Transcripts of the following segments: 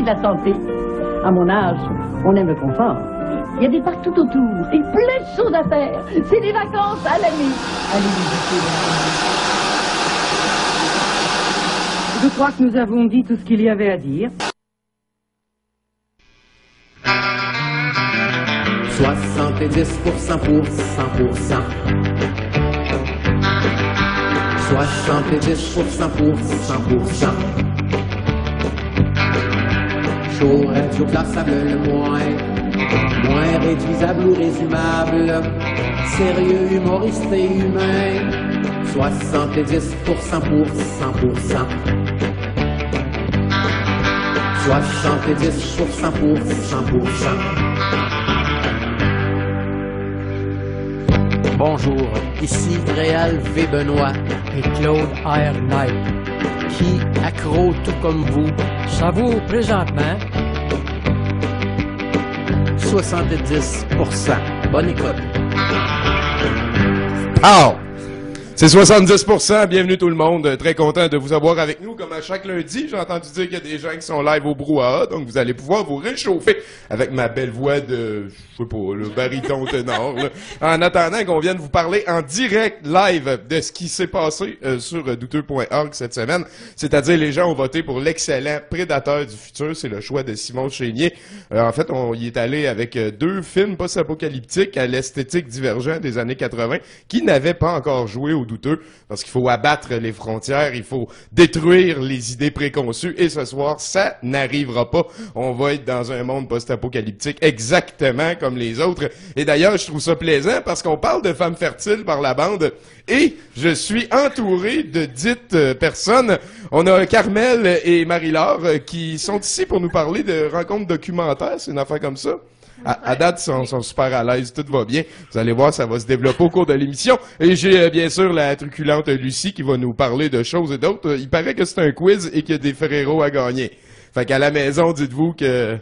de la Santé. À mon âge, on aime le confort. Il y a des parcs tout autour et plein de choses à faire. C'est des vacances à l'année. Allez. Je crois que nous avons dit tout ce qu'il y avait à dire. 70% pour 100%. 70% pour 100%. Chaud, radio plaçable le moins, moins réduisable ou résumable, sérieux, humoriste et humain. 70% pour 100%. 70% pour 100%. Bonjour, ici Réal V. Benoît et Claude R. Knight, qui, accro tout comme vous, savoure présentement 70%. Bonne écoute. Pow! C'est 70%. Bienvenue tout le monde. Très content de vous avoir avec nous chaque lundi. J'ai entendu dire qu'il y a des gens qui sont live au brouhaha, donc vous allez pouvoir vous réchauffer avec ma belle voix de, je sais pas, le baryton ténor. là. En attendant qu'on vienne vous parler en direct live de ce qui s'est passé euh, sur douteux.org cette semaine, c'est-à-dire les gens ont voté pour l'excellent Prédateur du futur. C'est le choix de Simon Chénier. Euh, en fait, on y est allé avec euh, deux films post-apocalyptiques à l'esthétique divergente des années 80 qui n'avaient pas encore joué au douteux parce qu'il faut abattre les frontières, il faut détruire les idées préconçues et ce soir, ça n'arrivera pas. On va être dans un monde post-apocalyptique exactement comme les autres. Et d'ailleurs, je trouve ça plaisant parce qu'on parle de femmes fertiles par la bande et je suis entouré de dites euh, personnes. On a Carmel et Marie-Laure euh, qui sont ici pour nous parler de rencontres documentaires, c'est une affaire comme ça. À, à date, ils sont, sont super à l'aise, tout va bien. Vous allez voir, ça va se développer au cours de l'émission. Et j'ai euh, bien sûr la truculente Lucie qui va nous parler de choses et d'autres. Il paraît que c'est un quiz et qu'il y a des Ferrero à gagner. Fait qu'à la maison, dites-vous que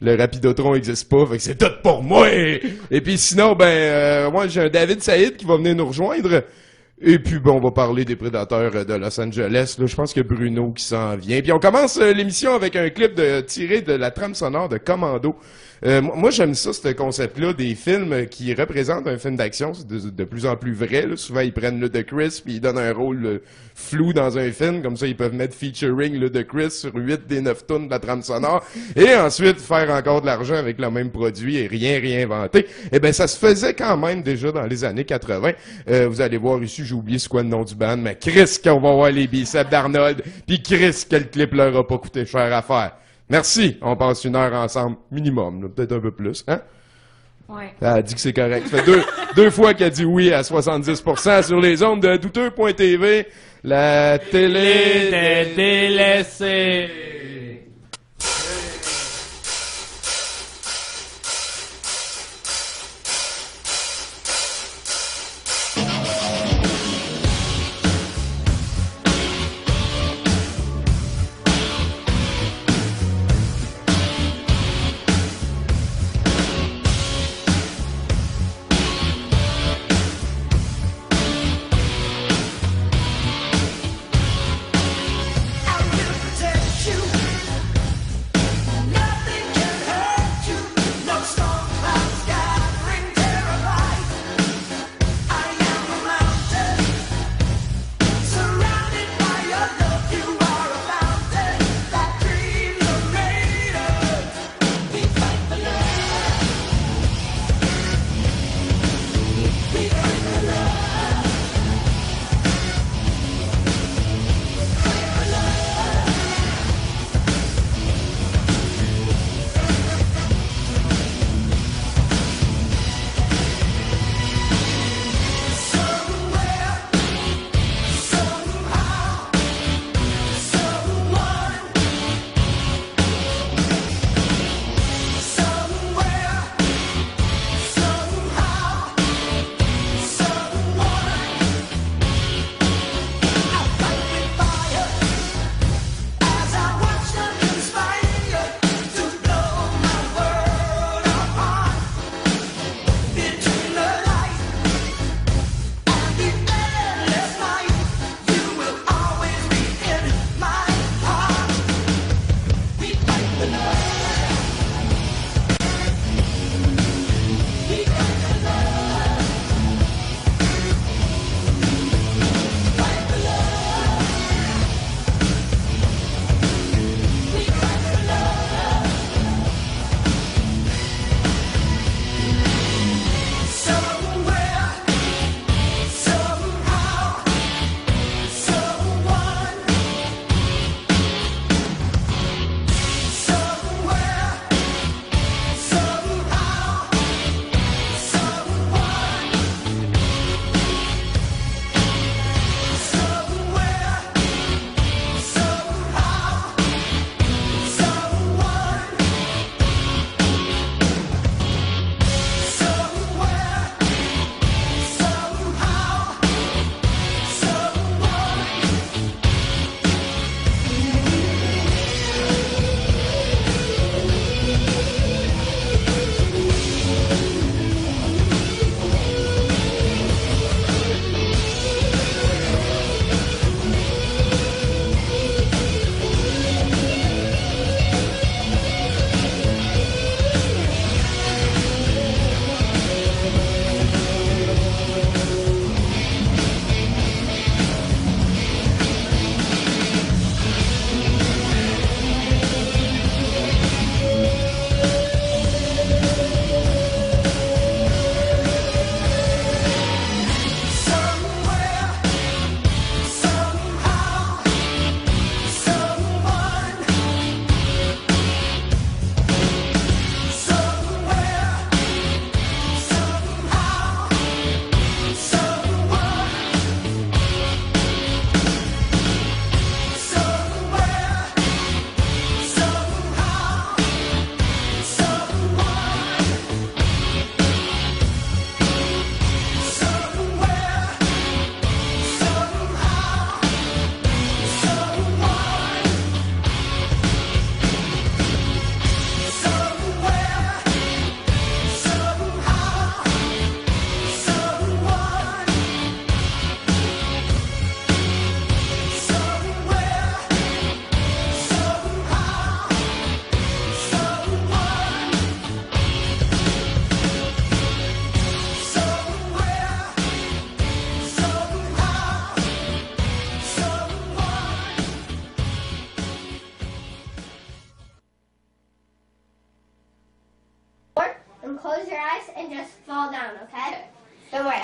le Rapidotron existe pas, fait que c'est tout pour moi. Et puis sinon, ben, euh, moi j'ai un David Saïd qui va venir nous rejoindre. Et puis bon, on va parler des prédateurs euh, de Los Angeles. Là, je pense a Bruno qui s'en vient. Puis on commence euh, l'émission avec un clip de, tiré de la trame sonore de Commando. Euh, moi, j'aime ça, ce concept-là, des films qui représentent un film d'action. C'est de, plus en plus vrai. Là. Souvent, ils prennent le de Chris puis ils donnent un rôle euh, flou dans un film. Comme ça, ils peuvent mettre featuring le de Chris sur 8 des 9 tonnes de la trame sonore. Et ensuite, faire encore de l'argent avec le même produit et rien réinventer. Eh ben, ça se faisait quand même déjà dans les années 80. Euh, vous allez voir ici, j'ai oublié c'est quoi le nom du band, mais Chris, qu'on va voir les biceps d'Arnold, puis Chris, quel clip leur a pas coûté cher à faire. Merci. On passe une heure ensemble, minimum, là, peut-être un peu plus, hein? Ouais. Elle a dit que c'est correct. Ça fait deux, deux fois qu'elle a dit oui à 70% sur les ondes de douteux.tv. La télé T'es délaissé.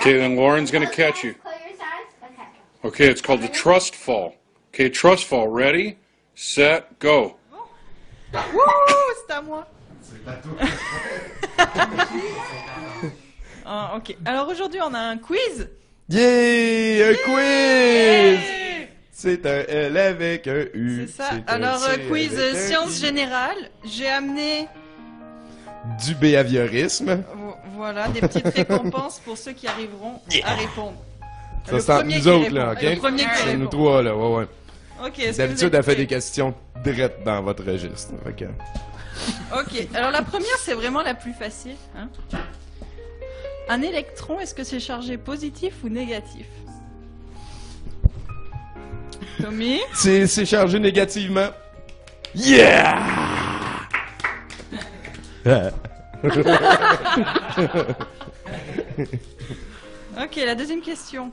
Okay, then Lauren's gonna Close your catch you. eyes, Close your eyes? Okay. Okay, it's called the trust fall. Okay, trust fall. Ready, set, go. Wouh, c'est à moi. Ah, ok. Alors aujourd'hui, on a un quiz. Yeah! Un quiz! C'est un L avec un U. C'est ça. Alors, euh, quiz sciences générales. J'ai amené Du behaviorisme. vo- voilà, des petites récompenses pour ceux qui arriveront à répondre. Ça, Le c'est entre premier nous autres, répond. là, ok? Le premier qui C'est nous trois, là, ouais, ouais. Ok, vous D'habitude, elle fait des questions drettes dans votre registre. Que- Ok, alors la première, c'est vraiment la plus facile. hein. Un électron, est-ce que c'est chargé positif ou négatif? Tommy? C'est c'est chargé négativement. Yeah! Ok, la deuxième question.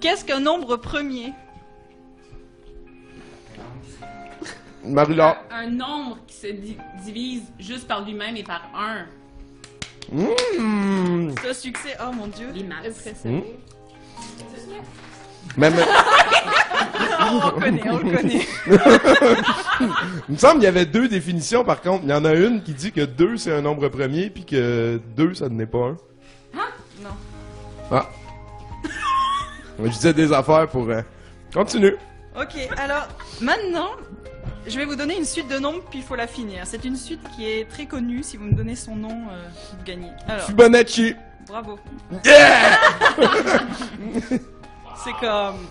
Qu'est-ce qu'un nombre premier? Marula. Un nombre qui se di- divise juste par lui-même et par un. Mmh. Ce succès, oh mon dieu. Les maths. Mmh. Même, on le connaît, on le connaît. il me semble qu'il y avait deux définitions, par contre. Il y en a une qui dit que 2 c'est un nombre premier, puis que 2 ça n'est pas un. Non. Ah. Je disais des affaires pour... euh, Continue. Ok, alors maintenant, je vais vous donner une suite de nombres, puis il faut la finir. C'est une suite qui est très connue. Si vous me donnez son nom, euh, vous gagnez. Alors, Fibonacci. bravo. Yeah! C'est comme.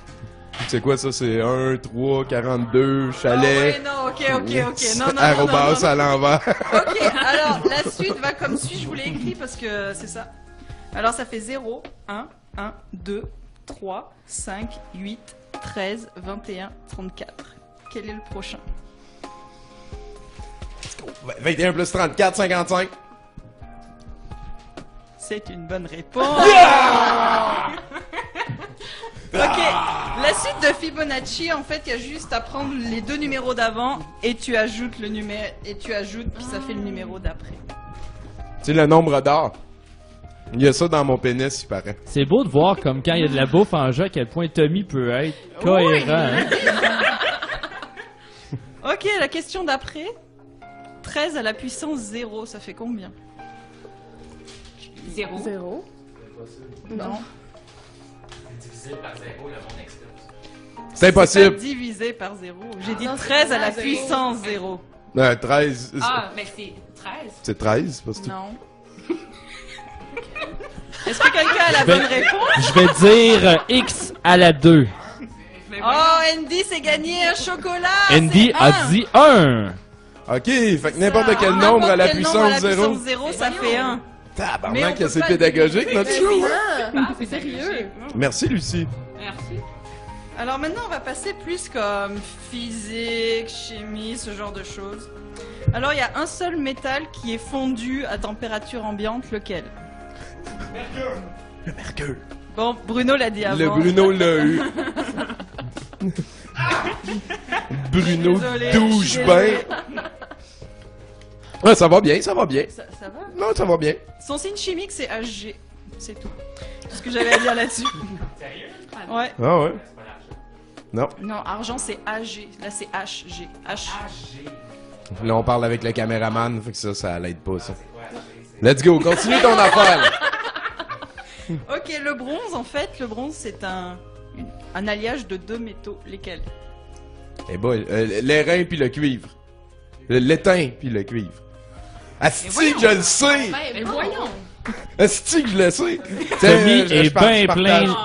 C'est quoi ça? C'est 1, 3, 42, Ah chalet. ouais, non, ok, ok, ok. Non, non, non, non, Arrobas non. à l'envers. Ok, alors la suite va comme suit, je vous l'ai écrit parce que c'est ça. Alors ça fait 0, 1, 1, 2, 3, 5, 8, 13, 21, 34. Quel est le prochain? 21 plus 34, 55. C'est une bonne réponse. ok, la suite de Fibonacci, en fait, il y a juste à prendre les deux numéros d'avant et tu ajoutes le numéro et tu ajoutes puis ça fait le numéro d'après. C'est le nombre d'or. Il y a ça dans mon pénis, il paraît. C'est beau de voir comme quand il y a de la bouffe en jeu à quel point Tommy peut être cohérent. hein. Ok, la question d'après. 13 à la puissance 0, ça fait combien? Zéro. Zéro. Non. C'est C'est pas impossible. divisé par 0. J'ai dit non, c'est 13 à la zéro. puissance 0. Euh, 13. Ah, mais c'est 13. C'est 13, parce que Non. Est-ce que quelqu'un a la bonne réponse? Je vais dire euh, X à la 2. Mais Oh, Andy s'est gagné un chocolat Andy c'est a un. dit 1. Ok, fait que n'importe quel nombre à la quel nombre puissance à la 0. puissance 0, ça fait 1. Tabarnak, c'est pédagogique notre show. Ah, c'est sérieux. Merci Lucie. Merci. Alors maintenant, on va passer plus comme physique, chimie, ce genre de choses. Alors, il y a un seul métal qui est fondu à température ambiante, lequel? Le mercure. Bon, Bruno l'a dit avant. Le Bruno l'a eu. Bruno Désolé, douche je suis ben. désolée. Ouais, ça va bien, ça va bien. Ça, ça va? Non, ça va bien. Son signe chimique, c'est Hg. C'est tout. C'est ce que j'avais à dire là-dessus. Ouais. Ah ouais. Non. Non, argent, c'est Ag. Là, c'est Hg. H. Là, on parle avec le caméraman, fait que ça, ça l'aide pas, ça. Let's go, continue ton affaire. Ok, le bronze, en fait, le bronze, c'est un, un alliage de deux métaux. Lesquels? Eh boy, euh, l'airain puis le cuivre. L'étain puis le cuivre. Asti, je le sais! Mais voyons. Asti, que je le sais! Tommy est bien plein.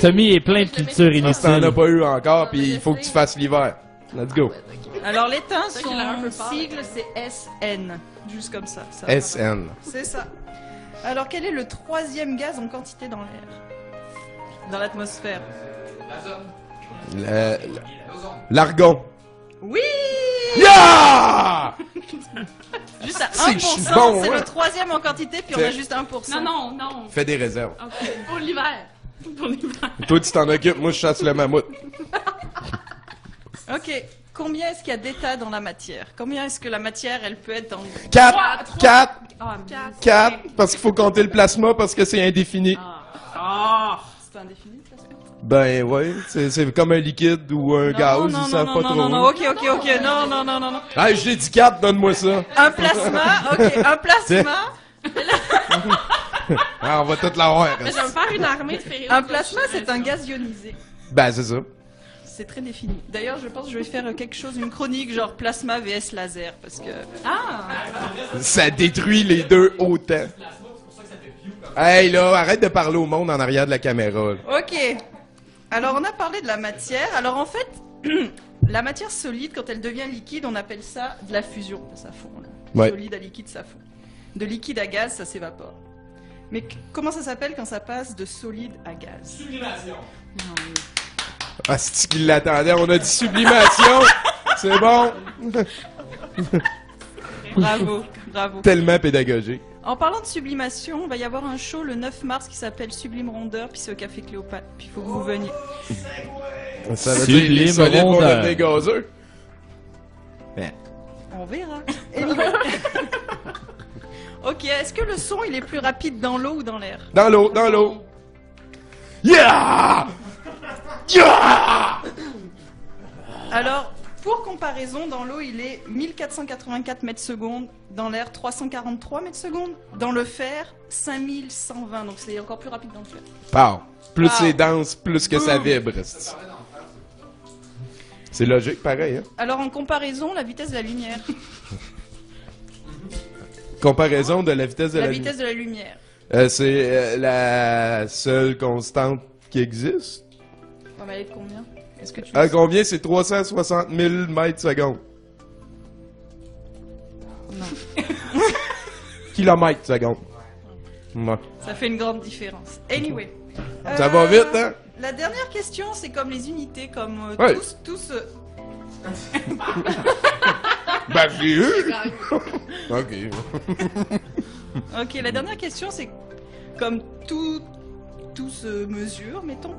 Tommy est plein de culture que t'en as inutile. pas eu encore, puis il faut que tu fasses l'hiver. Let's go. Alors, l'étain, C'est qu'il a un peu son peur. sigle, c'est SN. Juste comme ça. ça. SN. C'est ça. Alors, quel est le troisième gaz en quantité dans l'air? Dans l'atmosphère Le- L'argon. Oui Yeah! Juste à C'est 1%, que je suis bon, c'est hein. le troisième en quantité, puis on a juste 1%. Non, non, non. Fais des réserves. Ok. Pour l'hiver. Pour l'hiver. Toi, tu t'en occupes, moi, je chasse le mammouth. Ok, combien est-ce qu'il y a d'états dans la matière? Combien est-ce que la matière, elle peut être dans... 4, 4, Ah, Quatre. 4, parce qu'il faut compter le plasma parce que c'est indéfini. Ah! C'est indéfini, Ben ouais, c'est c'est comme un liquide ou un gaz, non, ils non, savent non, pas non, trop. non, non, ok, ok, ok, non, non, non, non, non. Ah, j'ai dit 4, donne-moi ça. Un plasma, ok, un plasma. Ah, on va tout l'avoir. Mais je vais me faire une armée de féroces. Un plasma, c'est un gaz ionisé. Ben, c'est ça. C'est très défini. D'ailleurs, je pense que je vais faire quelque chose, une chronique genre plasma vs laser, parce que. Ah! Ça détruit les deux autant. Hey là, arrête de parler au monde en arrière de la caméra. là. Ok. Alors, on a parlé de la matière. Alors, en fait, la matière solide, quand elle devient liquide, on appelle ça de la fusion. Ça fond. Là. Ouais. Solide à liquide, ça fond. De liquide à gaz, ça s'évapore. Mais comment ça s'appelle quand ça passe de solide à gaz? Ah, c'est qu'il l'attendait. On a dit sublimation. c'est bon. Bravo, bravo. Tellement pédagogique. En parlant de sublimation, il va y avoir un show le 9 mars qui s'appelle Sublime Rondeur, puis c'est au Café Cléopâtre. Puis il faut que vous veniez. Ça veut dire les Sublime solides vont rondeur. devenir gazeux. On verra. Ok, est-ce que le son il est plus rapide dans l'eau ou dans l'air? Dans l'eau, dans l'eau. Yeah! Yeah! Alors, pour comparaison, dans l'eau il est 1484 mètres secondes, dans l'air 343 mètres secondes, dans le fer 5120, donc c'est encore plus rapide dans le fer. Pow. Plus Pow. c'est dense, plus que ça vibre. c'est- logique, pareil. Hein? Alors en comparaison, la vitesse de la lumière. Comparaison de la vitesse de la, la lumière. vitesse de la lumière. Euh, c'est euh, la seule constante qui existe? On va aller de combien? Est-ce que tu À combien? C'est 360 000 mètres secondes? Non. Kilomètres secondes. Ouais. Ça fait une grande différence. Anyway. Ça Euh, va vite, hein? La dernière question, c'est comme les unités, comme euh, Ouais. tous, tous. euh, Ben, j'ai eu! ok. Ok, la dernière question, c'est comme tout, tout se mesure, mettons.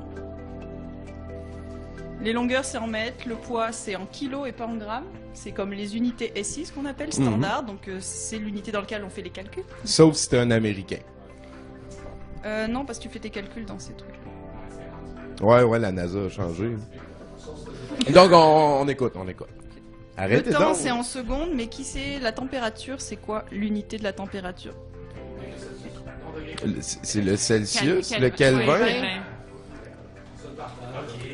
Les longueurs, c'est en mètres, le poids, c'est en kilos et pas en grammes. C'est comme les unités SI, ce qu'on appelle Mhm. standard, donc euh, c'est l'unité dans laquelle on fait les calculs. Sauf si t'es un Américain. Euh, non, parce que tu fais tes calculs dans ces trucs. Ouais, ouais, la NASA a changé. Donc, on, on écoute, on écoute. Arrêtez le temps, c'est en secondes, mais qui sait la température, c'est quoi l'unité de la température? C'est c'est le Celsius, le Kelvin.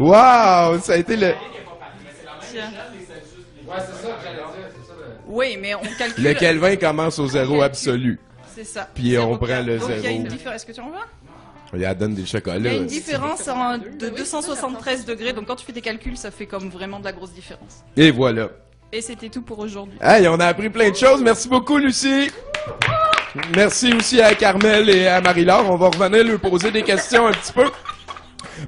Wow, ça a été le. Oui, mais on calcule. le Kelvin commence au zéro absolu. C'est ça. Puis Zéro on prend le Donc, Il y a une zéro. différence. Est-ce que tu en vois Il la donne des Il y chocolats. a une différence en- de 273 degrés. Donc quand tu fais tes calculs, ça fait comme vraiment de la grosse différence. Et voilà. Et c'était tout pour aujourd'hui. Hey, on a appris plein de choses. Merci beaucoup, Lucie. Merci aussi à Carmel et à Marie-Laure. On va revenir lui poser des questions un petit peu.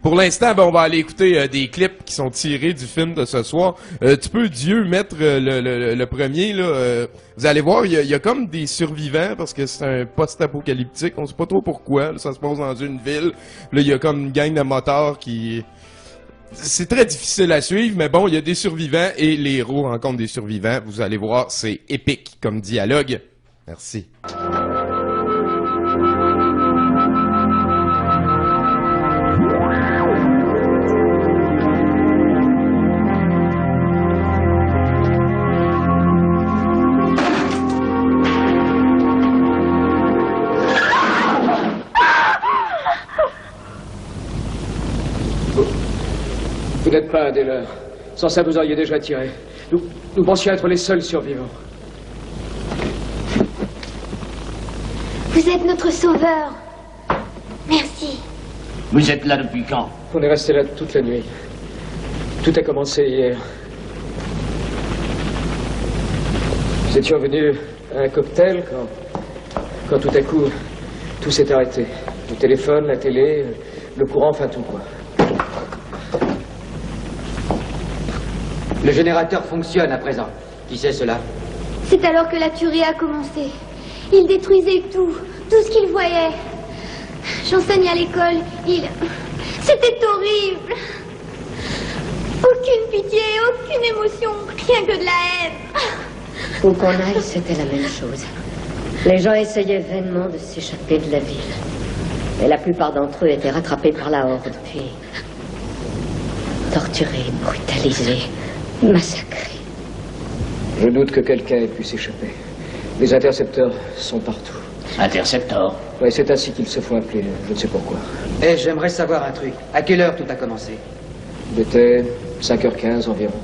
Pour l'instant, ben, on va aller écouter euh, des clips qui sont tirés du film de ce soir. Euh, tu peux, Dieu, mettre euh, le, premier. Là, vous allez voir, il y, a- comme des survivants parce que c'est un post-apocalyptique. On sait pas trop pourquoi. ça se passe dans une ville. Là, il y a comme une gang de motards qui... C'est très difficile à suivre, mais bon, il y a des survivants et les héros rencontrent des survivants. Vous allez voir, c'est épique comme dialogue. Merci. N'êtes pas un des leurs. Sans ça, vous auriez déjà tiré. Nous, nous pensions être les seuls survivants. Vous êtes notre sauveur. Merci. Vous êtes là depuis quand? On est resté là toute la nuit. Tout a commencé hier. Nous étions venus à un cocktail quand, quand tout à coup, tout s'est arrêté. Le téléphone, la télé, le courant, enfin tout quoi. Le générateur fonctionne à présent. Qui sait cela C'est alors que la tuerie a commencé. Il détruisait tout, tout ce qu'il voyait. J'enseigne à l'école. Il. C'était horrible. Aucune pitié, aucune émotion, rien que de la haine. Où qu'on aille, c'était la même chose. Les gens essayaient vainement de s'échapper de la ville. Et la plupart d'entre eux étaient rattrapés par la horde, puis torturés, brutalisés, massacrés. Je doute que quelqu'un ait pu s'échapper. Les intercepteurs sont partout. Interceptor. Oui, c'est ainsi qu'ils se font appeler, je ne sais pourquoi. Eh, j'aimerais savoir un truc. À quelle heure tout a commencé? Il était 5h15 environ.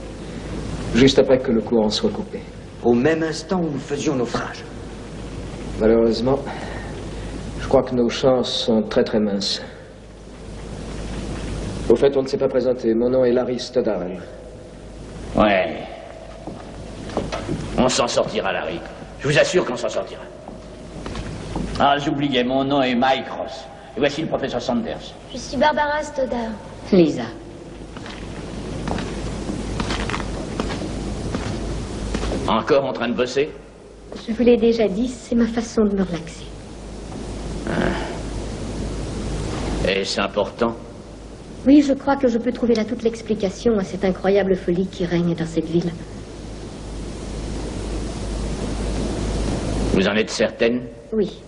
Juste après que le courant soit coupé. Au même instant où nous faisions naufrage. Malheureusement, je crois que nos chances sont très très minces. Au fait, on ne s'est pas présenté. Mon nom est Larry Stoddard. Ouais. On s'en sortira, Larry. Je vous assure qu'on s'en sortira. Ah, j'oubliais, mon nom est Mike Ross. Et voici le professeur Sanders. Je suis Barbara Stoddard. Lisa. Encore en train de bosser? Je vous l'ai déjà dit, c'est ma façon de me relaxer. Est-ce important Oui, je crois que je peux trouver là toute l'explication à cette incroyable folie qui règne dans cette ville. Vous en êtes certaine? Oui.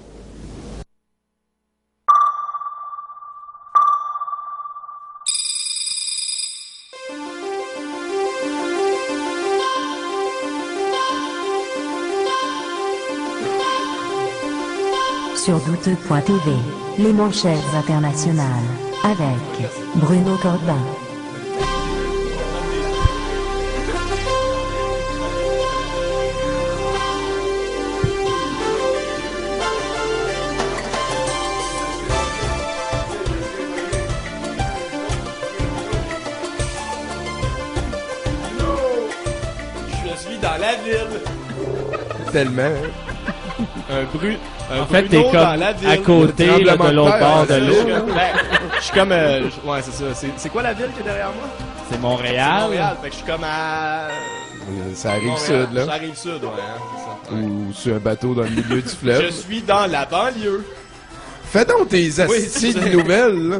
Sur douteux.tv, les manchettes internationales, avec Bruno Corbin. Je suis dans la ville. Tellement. Un bru... Un En fait, t'es comme dans la ville. à côté, là, de l'autre bord de l'eau. je suis comme- ben, Je suis comme... euh, je- ouais, c'est ça. C'est- C'est quoi la ville qui est derrière moi? C'est C'est Montréal. Montréal. Fait que je suis comme à... Ça arrive Montréal. sud, là. Ça arrive sud, ouais. hein, c'est ça. Ou sur un bateau dans le milieu du Je fleuve. suis dans la banlieue. Fais donc tes assises c'est- de nouvelles, là.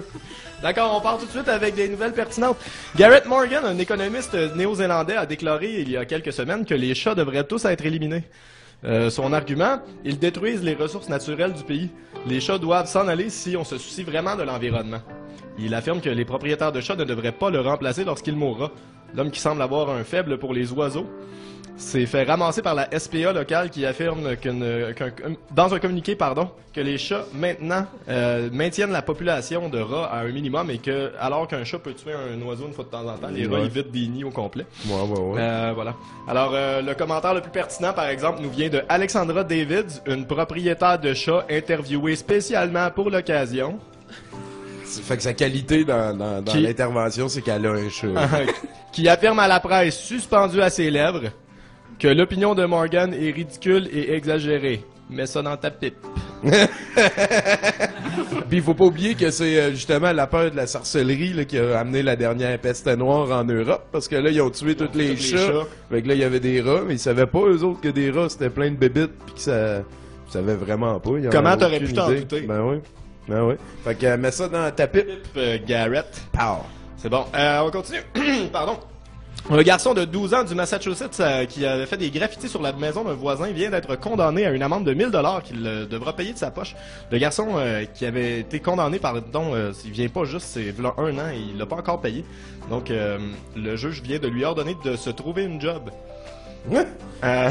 D'accord, on part tout de suite avec des nouvelles pertinentes. Garrett Morgan, un économiste néo-zélandais, a déclaré il y a quelques semaines que les chats devraient tous être éliminés. Euh, son argument, ils détruisent les ressources naturelles du pays. Les chats doivent s'en aller si on se soucie vraiment de l'environnement. Il affirme que les propriétaires de chats ne devraient pas le remplacer lorsqu'il mourra. L'homme qui semble avoir un faible pour les oiseaux s'est fait ramasser par la SPA locale qui affirme qu'une- qu'un- dans un communiqué pardon, que les chats maintenant euh, maintiennent la population de rats à un minimum et que alors qu'un chat peut tuer un oiseau une fois de temps en temps, les rats évitent des nids au complet. Ouais, ouais, ouais. Euh, voilà. Alors, euh, le commentaire le plus pertinent, par exemple, nous vient de Alexandra Davids, une propriétaire de chat interviewée spécialement pour l'occasion. Ça fait que sa qualité dans, dans, dans Qui- l'intervention, c'est qu'elle a un chat. qui affirme à la presse, suspendue à ses lèvres, que l'opinion de Morgan est ridicule et exagérée. Mets ça dans ta pipe. Puis il faut pas oublier que c'est euh, justement la peur de la sorcellerie là, qui a amené la dernière peste noire en Europe, parce que là, ils ont tué tous les, chats. chats. Fait que là, il y avait des rats, mais ils savaient pas, eux autres, que des rats, c'était plein de bébites, puis que ça... Ils savaient vraiment pas. ils Comment t'aurais pu t'en douter? Ben oui. Ben oui. Fait que euh, mets ça dans ta pipe. Euh, Garrett. Pow. C'est bon. Euh, on continue. Pardon. Un garçon de 12 ans du Massachusetts euh, qui avait fait des graffitis sur la maison d'un voisin vient d'être condamné à une amende de 1000 dollars qu'il euh, devra payer de sa poche. Le garçon euh, qui avait été condamné, pardon, euh, il vient pas juste, c'est un an et il l'a pas encore payé. Donc le juge vient de lui ordonner de se trouver une job. Euh,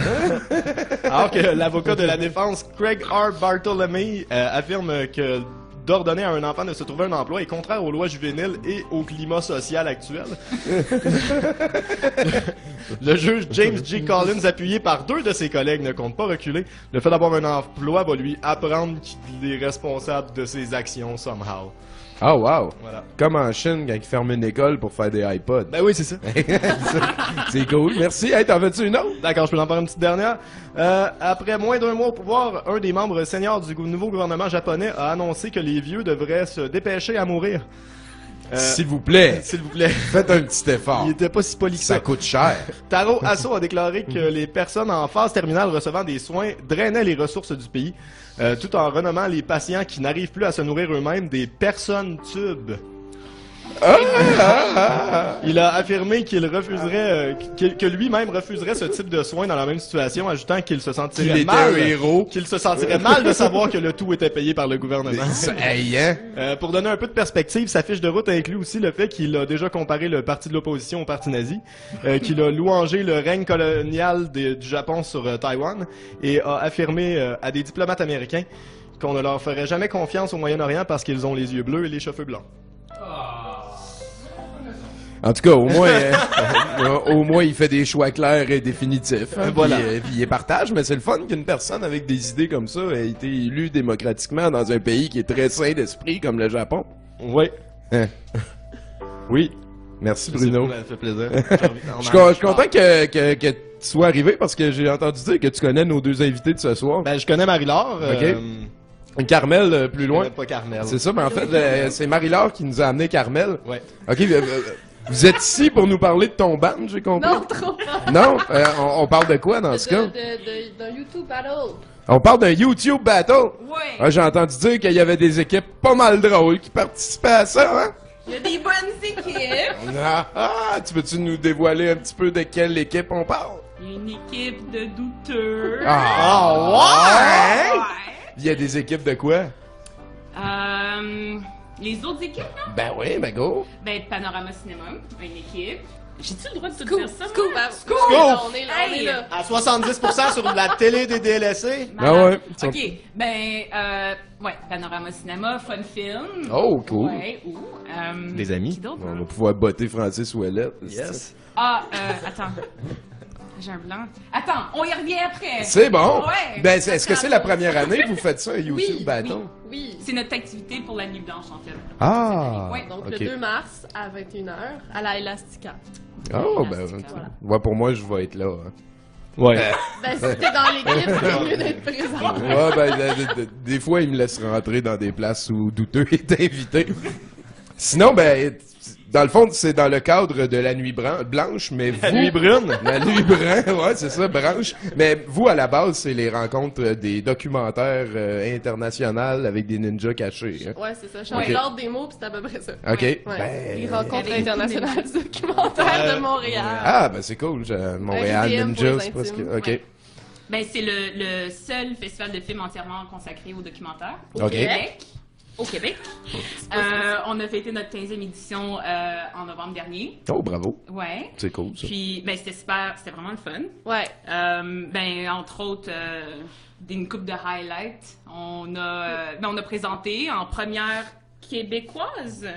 alors que l'avocat de la défense, Craig R. Bartolomé, euh, affirme que d'ordonner à un enfant de se trouver un emploi est contraire aux lois juvéniles et au climat social actuel. Le juge James G. Collins, appuyé par deux de ses collègues, ne compte pas reculer. Le fait d'avoir un emploi va lui apprendre qu'il est responsable de ses actions somehow. Ah, wow. Voilà. Comme en Chine, quand ils ferment une école pour faire des iPods. Ben oui, c'est ça. c'est cool. Merci. Hey, t'en veux-tu une autre? D'accord, je peux en faire une petite dernière. Euh, après moins d'un mois au pouvoir, un des membres seniors du nouveau gouvernement japonais a annoncé que les vieux devraient se dépêcher à mourir. Euh, S'il vous plaît. S'il vous plaît. Faites un petit effort. Il était pas si poli que ça. Ça coûte cher. Taro Asso a déclaré que les personnes en phase terminale recevant des soins drainaient les ressources du pays, euh, tout en renommant les patients qui n'arrivent plus à se nourrir eux-mêmes des personnes tubes. Ah, ah, ah, Il a affirmé qu'il refuserait, euh, que, que lui-même refuserait ce type de soins dans la même situation, ajoutant qu'il se sentirait mal, qu'il se sentirait mal de savoir que le tout était payé par le gouvernement. Hein? Euh, pour donner un peu de perspective, sa fiche de route inclut aussi le fait qu'il a déjà comparé le parti de l'opposition au parti nazi, euh, qu'il a louangé le règne colonial de- du Japon sur euh, Taïwan et a affirmé euh, à des diplomates américains qu'on ne leur ferait jamais confiance au Moyen-Orient parce qu'ils ont les yeux bleus et les cheveux blancs. En tout cas, au moins, euh, au moins, il fait des choix clairs et définitifs. hein, Voilà. Puis, euh, puis il les partage, mais c'est le fun qu'une personne avec des idées comme ça ait été élue démocratiquement dans un pays qui est très sain d'esprit comme le Japon. Oui. Hein? Oui. Merci Bruno. Ça fait plaisir. Je suis con- content que, que, que tu sois arrivé parce que j'ai entendu dire que tu connais nos deux invités de ce soir. Ben, je connais Marie-Laure. Euh, Carmel, euh, plus loin. pas Carmel. C'est ça, mais en fait, euh, c'est Marie-Laure qui nous a amené Carmel. Ouais. Ok, euh, euh, vous êtes ici pour nous parler de ton band, j'ai compris? Non, trop pas. Non? Euh, on, on parle de quoi dans ce cas? D'un YouTube battle. On parle d'un YouTube battle? Ouais. Ah, j'ai entendu dire qu'il y avait des équipes pas mal drôles qui participaient à ça, hein? Il y a des bonnes équipes. Ah, ah, tu veux-tu nous dévoiler un petit peu de quelle équipe on parle? Il y a une équipe de douteux. Ah, ouais? Il y a des équipes de quoi? Euh, les autres équipes, non? Ben oui, ben go. Ben, Panorama Cinéma, une équipe. J'ai-tu le droit de tout Scoop, dire ça? scoop, moi? hein, scoop. On est là, on est là, on est Hey! là. À 70% sur la télé des DLSC. Ah ouais. Ok, ben, euh, ouais, Panorama Cinéma, Fun Film. Oh, cool. Ouais, ou, euh, Des amis. Qui d'autre? On va pouvoir botter Francis Ouellet. Yes. Ah, euh, attends. J'ai un blanc. Attends, on y revient après. C'est bon. Ouais. Ben, est-ce que c'est la première année que vous faites ça, YouTube Oui, battle? Oui. C'est notre activité pour la nuit blanche, en fait. Ah. Ouais, donc le 2 mars à 21h à la Elastica. Oh, ben, ouais, pour moi, je vais être là. hein. Ouais. Ben, si t'es dans l'équipe, c'est mieux d'être présent. Ouais, ben, de- de- de- des fois, ils me laissent rentrer dans des places où douteux est invité. Sinon, ben, dans le fond, c'est dans le cadre de la nuit bran- blanche, mais vous... La nuit brune. La nuit brune, ouais, c'est ça, branche. Mais vous, à la base, c'est les rencontres euh, des documentaires euh, internationaux avec des ninjas cachés. hein. Ouais, c'est ça. Je Ok. suis l'ordre des mots, puis c'est à peu près ça. Ok. Ouais. Ben, Les rencontres internationales du documentaire Euh, de Montréal. Ah, ben c'est cool. Montréal IDM pour Ninjas, les parce que... intimes. OK. Ben, c'est le, le seul festival de films entièrement consacré au documentaire au Ok. Québec. Au Québec. Euh, on a fêté notre 15e édition euh, en novembre dernier. Oh, bravo. Ouais. C'est cool, ça. Puis, ben, c'était super, c'était vraiment le fun. Ouais. Euh, ben, entre autres, euh, d'une coupe de highlights. On a, euh, ben, on a présenté en première québécoise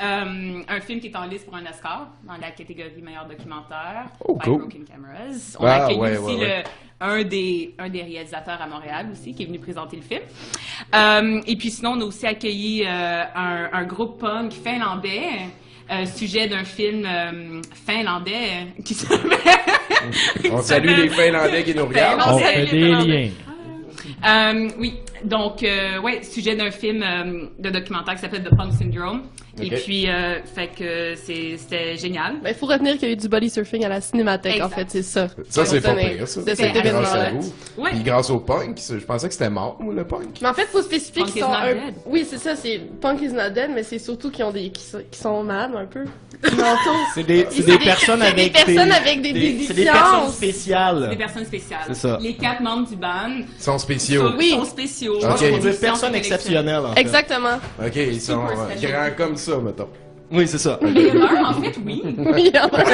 euh, un film qui est en liste pour un Oscar dans la catégorie meilleur documentaire. Oh, by cool. Broken Cameras. On Ah, a accueilli ouais, aussi ouais, ouais. le- un, des, un des réalisateurs à Montréal aussi qui est venu présenter le film. Euh, et puis sinon, on a aussi accueilli euh, un, un groupe punk finlandais. euh, sujet d'un film euh, finlandais qui s'appelle On salue les Finlandais qui nous regardent. On fait des liens. Euh, oui, donc, euh, ouais, sujet d'un film euh, de documentaire qui s'appelle The Punk Syndrome. Et puis, euh, fait que c'est- c'était génial. Ben, il faut retenir qu'il y a eu du body surfing à la cinémathèque, en fait, c'est ça. Ça, c'est pas pire, ça. De cet Grâce à événement-là. vous. Puis grâce au punk, je pensais que c'était mort, moi, le punk. Mais en fait, il faut spécifier qu'ils sont not un... dead. Oui, c'est ça, c'est Punk is not dead, mais c'est surtout qu'ils ont des qui sont, qui sont mal un peu. C'est des, c'est Et des personnes avec des personnes avec des, des- c'est des personnes spéciales. Des personnes spéciales. C'est ça. Les quatre membres du band sont spéciaux. sont, Oui. sont spéciaux. Je pense qu'on personnes exceptionnelles. Exactement. OK, ils sont euh, special. grands comme ça, mettons. Oui, c'est ça. Il y en a un, en fait, oui. Oui, il y en a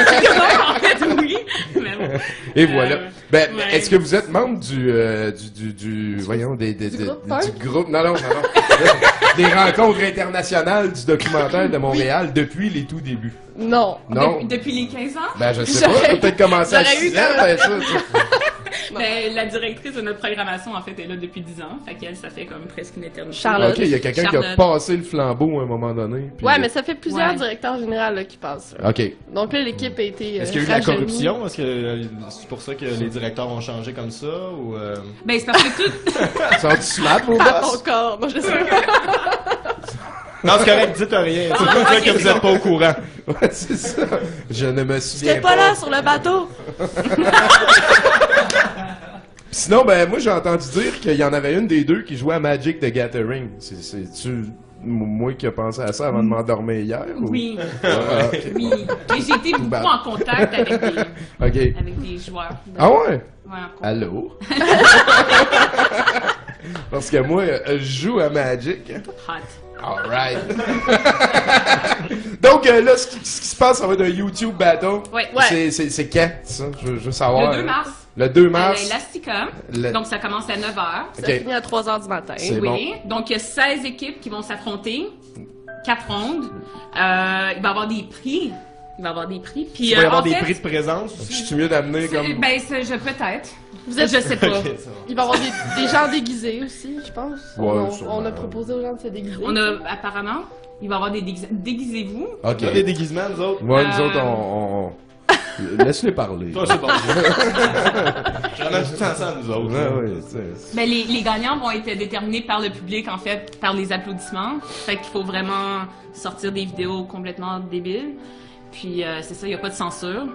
fait, oui. Mais bon. Et voilà. Euh, Ben, ouais. est-ce que vous êtes membre du, euh, du, du, du, voyons, des, des, des- groupe du groupe, non, non, non, non. des rencontres internationales du documentaire de Montréal depuis les tout débuts? Non. Non. Depuis, depuis les 15 ans? Ben, je sais pas, peut-être commencer à j'aurais eu 6 ans, ben, ça. Ben, la directrice de notre programmation, en fait, est là depuis 10 ans. Fait qu'elle, ça fait comme presque une éternité. Charlotte. OK, il y a quelqu'un qui a passé le flambeau à un moment donné. puis- Ouais, mais ça fait plusieurs Ouais. directeurs généraux là, qui passent. OK. Donc là, l'équipe a été. Est-ce euh, qu'il y a eu de la corruption? Est-ce que euh, c'est pour ça que les directeurs ont changé comme ça? Ou euh... Ben, c'est parce que tout. Sont-tu smart, vos Pas boss? encore. Moi, je sais Non, c'est correct, dites rien. C'est pour dire que vous êtes pas au courant. Ouais, c'est ça. Je ne me souviens J'étais pas là sur le bateau. Sinon, ben, moi, j'ai entendu dire qu'il y en avait une des deux qui jouait à Magic the Gathering. C'est, c'est, tu, moi qui ai pensé à ça avant de m'endormir hier? ou- Oui. Ah, ok. Oui. Et j'ai été beaucoup Ben. en contact avec des, Ok. avec des joueurs. de- Ah ouais? Ouais, en contact. Allô? Parce que moi, euh, je joue à Magic. Hot. Alright. Donc euh, là, ce qui, ce qui se passe, ça va être un YouTube battle. Ouais. C'est- C'est c'est quand, ça? Je, veux- je veux savoir. Le 2 hein. mars. Le 2 À mars. l'Elastica. Le- Donc, ça commence à 9h. Ça Ok. finit à 3h du matin. C'est Oui. Donc, il y a 16 équipes qui vont s'affronter. 4 rondes. Euh, il va y avoir des prix. Il va y avoir des prix. Puis, Il va y euh, avoir des fait, prix de présence? Je suis mieux d'amener comme. Ben, je peut-être. Vous êtes- Je sais pas. Il va y avoir des, des gens déguisés aussi, je pense. Ouais, on, a proposé aux gens de se déguiser. On a, apparemment, il va y avoir des déguis- déguisez-vous. Ok. Des déguisements, nous autres? Ouais, nous Euh, autres, on. on- Laisse-les parler. Toi, c'est bon. Je ramène tout ça ensemble, nous autres. Ouais, ouais, c'est- Ben, les, les gagnants vont être déterminés par le public, en fait, par les applaudissements. Fait qu'il faut vraiment sortir des vidéos complètement débiles. Puis, euh, c'est ça, il n'y a pas de censure.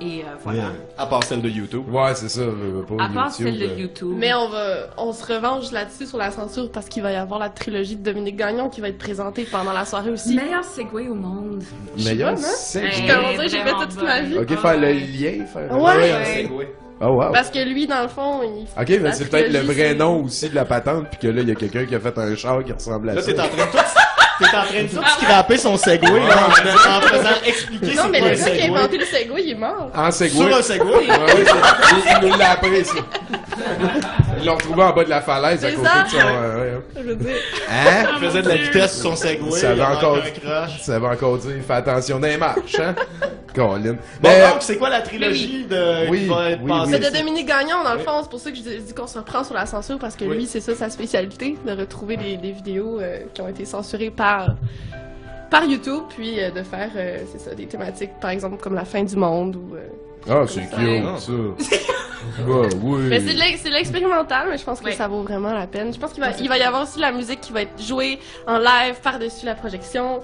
Et euh, voilà. À part celle de YouTube. Ouais, c'est ça. À part YouTube, celle de euh, YouTube. Mais on va, on se revanche là-dessus sur la censure parce qu'il va y avoir la trilogie de Dominique Gagnon qui va être présentée pendant la soirée aussi. Meilleur segway au monde. Meilleur hein? segway. Je commence à- j'ai fait ça toute ma vie. Ok, faire le lien, faire. Ouais. un segway. Oh, wow. Parce que lui, dans le fond, il. Ok, mais c'est peut-être le vrai nom aussi de la patente, puis que là, il y a quelqu'un qui a fait un char qui ressemble à Là, ça. t'es en train de tout. T'es en train de tout scraper son segway, là, en, en faisant expliquer Non, mais le gars qui a inventé le Segway, il est mort. En Segway. Sur un Segway. Ouais, ouais, c'est- il, il nous l'a appris, ça. Ils l'ont retrouvé en bas de la falaise à côté ça. de son. euh, ouais, hein. Je veux dire. Hein? Il faisait de la vitesse sur son Segway. Ça il va encore, ça va encore dire, fais attention dans les marches, hein? Colin. Bon, Mais, donc, c'est quoi la trilogie de, Oui, qui va être oui, passée? C'est de Dominique Gagnon, dans le fond. C'est pour ça que je dis qu'on se reprend sur la censure parce que Oui. lui, c'est ça sa spécialité, de retrouver des, des vidéos euh, qui ont été censurées par par YouTube, puis euh, de faire, euh, c'est ça, des thématiques, par exemple, comme la fin du monde ou... euh, Ah, c'est cute, ça. Ouais, oui. Mais c'est de l'expérimental, mais je pense que ça vaut vraiment la peine. Je pense qu'il va, il va y avoir aussi la musique qui va être jouée en live par-dessus la projection.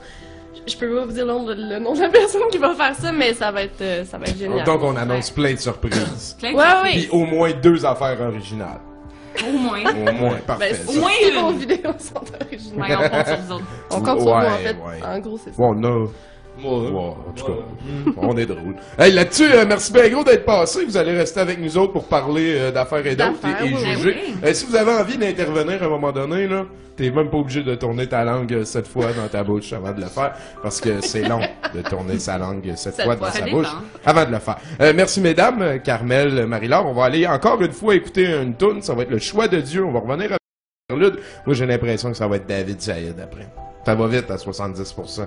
Je- peux pas vous dire le nom, de, le nom de la personne qui va faire ça, mais ça va être, euh, ça va être génial. Donc, on annonce plein de surprises. Plein de Ouais, surprises. oui. Puis au moins deux affaires originales. Au moins. Au moins, parfait. Ben, Au moins vos vidéos sont originales. Ouais, on compte sur vous autres. On compte sur vous, Ouais, en fait. ouais. En gros, c'est ça. Bon, on a. En tout cas, on est drôle. Hey, là-dessus, euh, merci bien gros d'être passé. Vous allez rester avec nous autres pour parler euh, d'affaires et d'autres et, et oui, juger. oui. Euh, si vous avez envie d'intervenir à un moment donné, là, t'es même pas obligé de tourner ta langue sept fois dans ta bouche avant de le faire, parce que c'est long de tourner sa langue Sept fois fois. dans sa bouche avant de le faire. Merci mesdames, Carmel, Marie-Laure. On va aller encore une fois écouter une tune. Ça va être le choix de Dieu. On va revenir à. Moi, j'ai l'impression que ça va être David Saïd après. Ça va vite à 70%.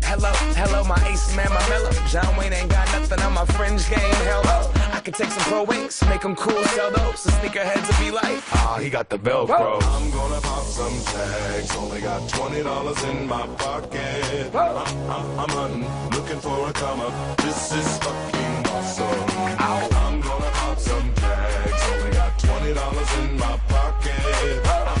Hello, hello, my ace man, my mellow. John Wayne ain't got nothing on my fringe game. Hell no. I could take some pro wings, make them cool, sell those. The sneakerheads will be like, ah, he got the Velcro. I'm gonna pop some tags. Only got twenty dollars in my pocket. I'm, I'm, I'm hunting, looking for a come up. This is fucking awesome. I'm gonna pop some tags. Only got twenty dollars in my pocket. I'm,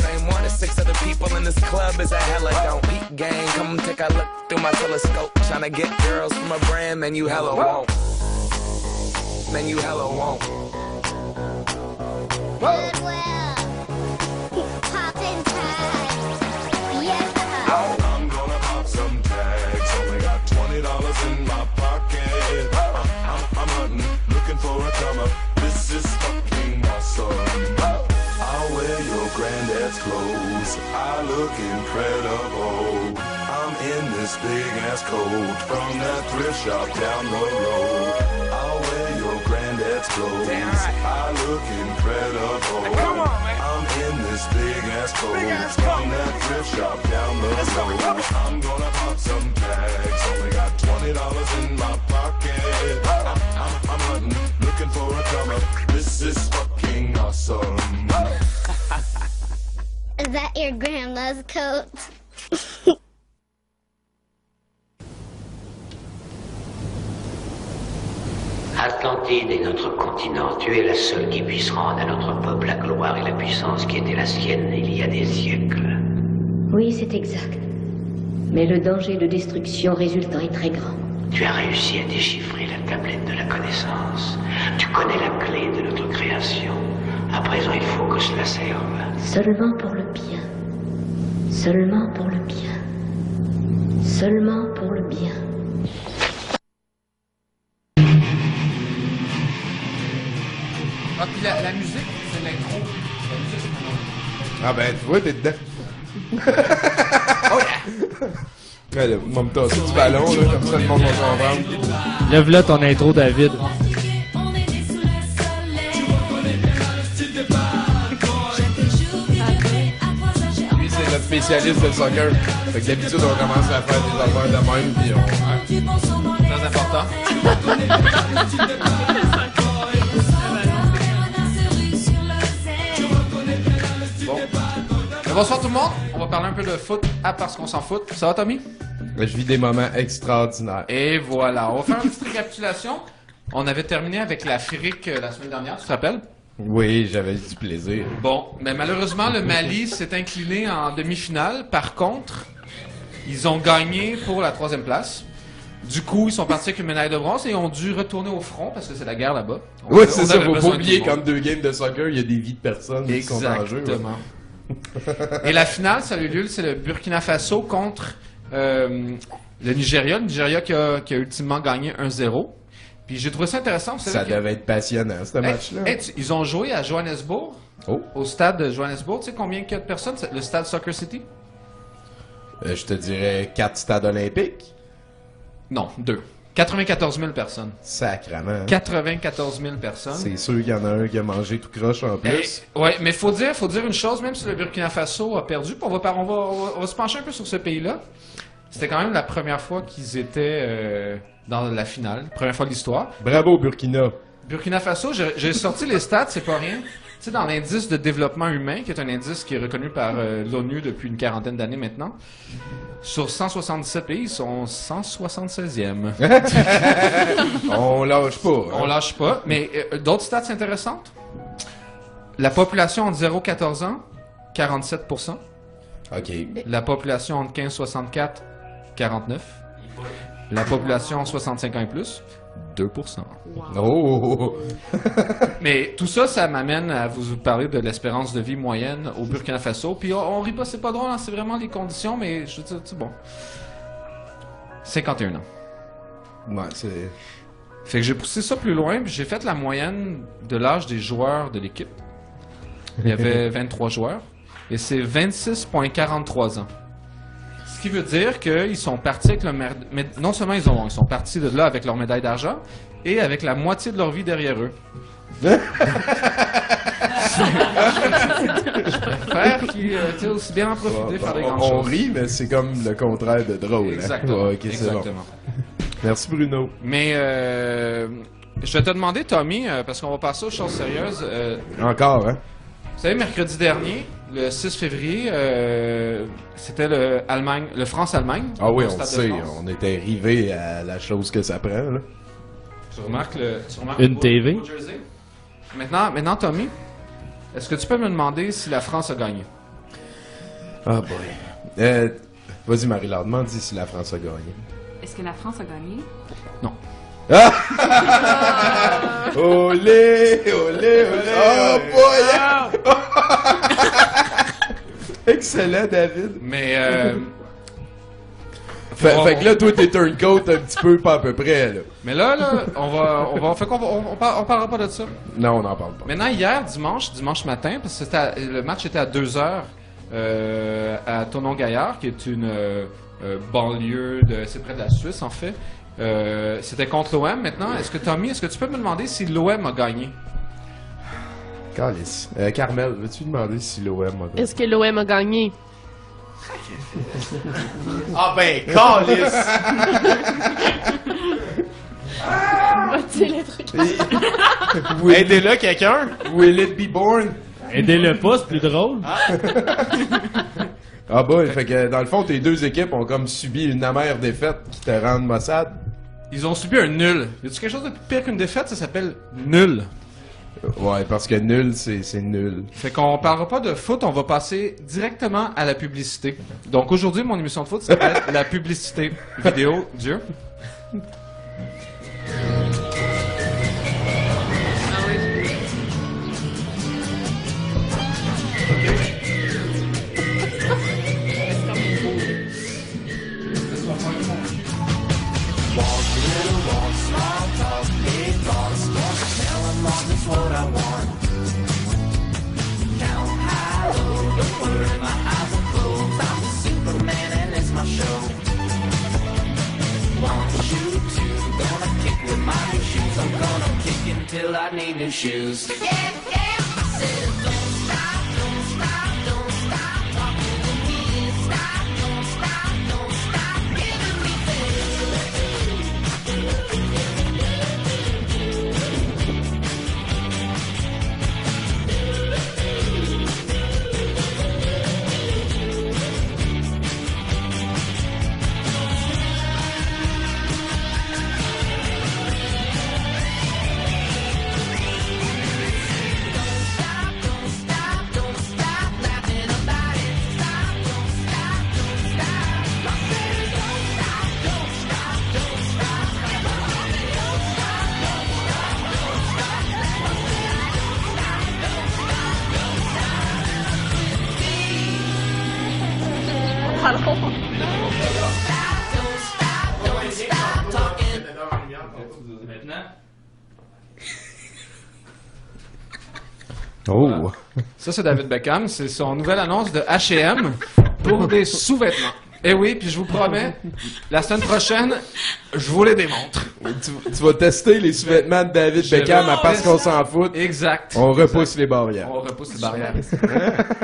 same one as six other people in this club is a hella don't. Peep gang, come take a look through my telescope. Tryna get girls from a brand, man, you hella won't. Man, you hella won't. Granddad's clothes. I look incredible. I'm in this big ass coat from that thrift shop down the road. I'll wear your granddad's clothes. I look incredible. I'm in this big ass coat from that thrift shop down the road. I'm gonna pop some tags. Only got twenty dollars in my pocket. I'm, I'm, I'm hunting, looking for a come up. This is fucking awesome. Is that your grandma's coat? Atlantide est notre continent. Tu es la seule qui puisse rendre à notre peuple la gloire et la puissance qui étaient la sienne il y a des siècles. Oui, c'est exact. Mais le danger de destruction résultant est très grand. Tu as réussi à déchiffrer la tablette de la connaissance. Tu connais la clé de notre création. À présent, il faut que cela serve. Seulement pour le bien. Seulement pour le bien. Seulement pour le bien. Ah, puis la, la musique, c'est l'intro. La musique, c'est mon Ah ben, tu vois, t'es dedans. Ouais, là, moi, me tasser du ballon, là, comme ça, le monde va comprendre. Lève-là ton intro, David. Spécialiste de soccer. Fait que d'habitude, on commence à faire des affaires de même, puis on... Très important. Bon. Bonsoir tout le monde. On va parler un peu de foot à parce qu'on s'en fout. Ça va, Tommy? Je vis des moments extraordinaires. Et voilà. On va faire une petite récapitulation. On avait terminé avec l'Afrique euh, la semaine dernière, tu te rappelles? Oui, j'avais du plaisir. Bon, mais malheureusement, le Mali s'est incliné en demi-finale. Par contre, ils ont gagné pour la troisième place. Du coup, ils sont partis avec une médaille de bronze et ont dû retourner au front parce que c'est la guerre là-bas. On Oui, c'est ça, avait faut besoin pas de oublier tout le qu'entre deux games de soccer, il y a des vies de personnes qui sont en jeu. ouais. Exactement. Et la finale, ça a eu lieu, c'est le Burkina Faso contre euh, le Nigeria. Le Nigeria qui a, qui a ultimement gagné 1-0. Puis j'ai trouvé ça intéressant. Ça que- devait être passionnant, ce Hey, match-là. hey, ils ont joué à Johannesburg, Oh. au stade de Johannesburg. Tu sais combien il y a de personnes? Le stade Soccer City? Euh, je te dirais quatre stades olympiques. Non, deux. 94 000 personnes. Sacrement. 94 000 personnes. C'est sûr qu'il y en a un qui a mangé tout croche en plus. Eh, ouais, mais faut dire, faut dire une chose, même si le Burkina Faso a perdu, on va, on va, on va se pencher un peu sur ce pays-là. C'était quand même la première fois qu'ils étaient euh, dans la finale, première fois de l'histoire. Bravo, Burkina. Burkina Faso, j'ai sorti les stats, c'est pas rien. Tu sais, dans l'indice de développement humain, qui est un indice qui est reconnu par euh, l'ONU depuis une quarantaine d'années maintenant, sur 177 pays, ils sont 176e. On lâche pas. hein. On lâche pas. Mais euh, d'autres stats intéressantes? La population entre 0 et 14 ans, 47% OK. La population entre 15 et 64, 49 La population 65 ans et plus, 2% Oh! Mais tout ça, ça m'amène à vous parler de l'espérance de vie moyenne au Burkina Faso. Puis on, on rit pas, c'est pas drôle, hein, c'est vraiment les conditions, mais je veux dire, c'est bon. 51 ans. Ouais, c'est. Fait que j'ai poussé ça plus loin, puis j'ai fait la moyenne de l'âge des joueurs de l'équipe. Il y avait 23 joueurs, et c'est 26,43 ans. Ce qui veut dire qu'ils sont partis avec le mer- mais non seulement ils, ont, ils sont partis de là avec leur médaille d'argent, et avec la moitié de leur vie derrière eux. Je préfère qu'ils euh, aussi bien en profiter, faire des on, grandes on choses. rit, mais c'est comme le contraire de drôle. hein. Exactement. Ouais, bon. Exactement. Merci Bruno. Mais euh, je vais te demander, Tommy, euh, parce qu'on va passer aux choses sérieuses. euh, Encore, hein? Vous savez, mercredi dernier, le 6 février, euh, c'était le Allemagne, le France-Allemagne. Ah oui, on le sait, on était arrivé à la chose que ça prend. Là. Tu remarques le, tu remarques Une TV. jersey? Maintenant, maintenant, Tommy, est-ce que tu peux me demander si la France a gagné? Ah boy. Euh, Vas-y Marie-Laure, demande si la France a gagné. Est-ce que la France a gagné? Non. Ah! olé, olé, olé. Oh boy! Excellent, David. Mais, euh, Fait, on- fait que là, toi, t'es turncoat un petit peu, pas à peu près, là. mais là, là, on va, on va, fait qu'on va- on, on par- on parlera pas de ça. Non, on n'en parle pas. Maintenant, hier, dimanche, dimanche matin, parce que à- le match était à 2h euh, à Tonon-Gaillard, qui est une euh, euh, banlieue, de, c'est près de la Suisse, en fait. Euh, c'était contre l'OM. Maintenant, est-ce que Tommy, est-ce que tu peux me demander si l'OM a gagné? Calice. Euh, Carmel, veux-tu demander si l'OM a gagné? Est-ce que l'OM a gagné? Ah ben, calice! Trucs? Aidez-le, quelqu'un! Will it be born? Aidez-le pas, c'est plus drôle. Ah bah, fait que dans le fond, tes deux équipes ont comme subi une amère défaite qui te rend Mossad. Ils ont subi un nul. Y a-tu quelque chose de plus pire qu'une défaite? Ça s'appelle nul. Ouais, parce que nul, c'est c'est nul. Fait qu'on parlera pas de foot, on va passer directement à la publicité. Donc aujourd'hui, mon émission de foot s'appelle La publicité vidéo. Dieu. I need new shoes. C'est David Beckham. C'est son nouvelle annonce de H&M pour des sous-vêtements. Eh oui, puis je vous promets, la semaine prochaine, je vous les démontre. Tu, tu vas tester les sous-vêtements de David Je Beckham vais à parce qu'on s'en fout. Exact. On repousse les barrières. On repousse les barrières.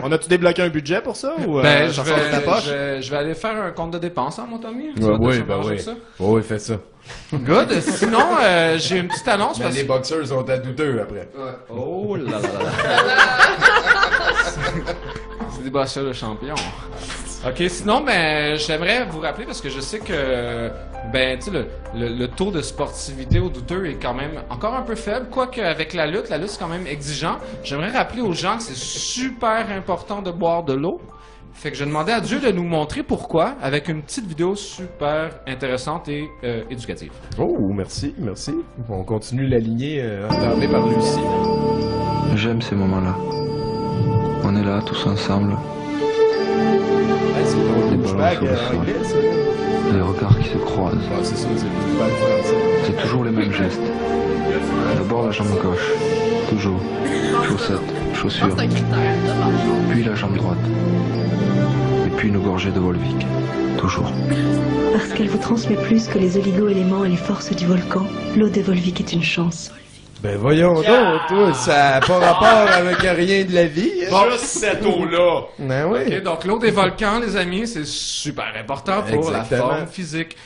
On a-tu débloqué un budget pour ça ou Ben, euh, je, ça sort de ta vais, poche? je, vais, je vais aller faire un compte de dépenses, hein, mon Tommy? Tu Ouais, oui, ben oui. ça? Oui, fais ça. Good. Sinon, euh, j'ai une petite annonce Mais parce les boxeurs sont à douteux après. Oh là là là là. C'est des bosseurs de champion. Ok, sinon, ben, j'aimerais vous rappeler parce que je sais que, ben, tu le, le, le taux de sportivité au douteux est quand même encore un peu faible. Quoique, avec la lutte, la lutte c'est quand même exigeant. J'aimerais rappeler aux gens que c'est super important de boire de l'eau. Fait que je demandais à Dieu de nous montrer pourquoi avec une petite vidéo super intéressante et euh, éducative. Oh, merci, merci. On continue la lignée euh, par Lucie. J'aime ces moments-là. On est là tous ensemble. Ah, Les les bols, douchebag euh, ça. Les regards qui se croisent. Ah, c'est le toujours les mêmes gestes. D'abord la jambe gauche. Toujours. Chaussettes, chaussures. Puis la jambe droite. Et puis une gorgée de Volvic. Toujours. Parce qu'elle vous transmet plus que les oligo-éléments et les forces du volcan, l'eau de Volvic est une chance. Ben voyons donc, toi, ça n'a pas rapport avec rien de la vie. hein? Juste cette eau-là. Ben oui. Ok, donc l'eau des volcans, les amis, c'est super important pour la Exactement. forme physique.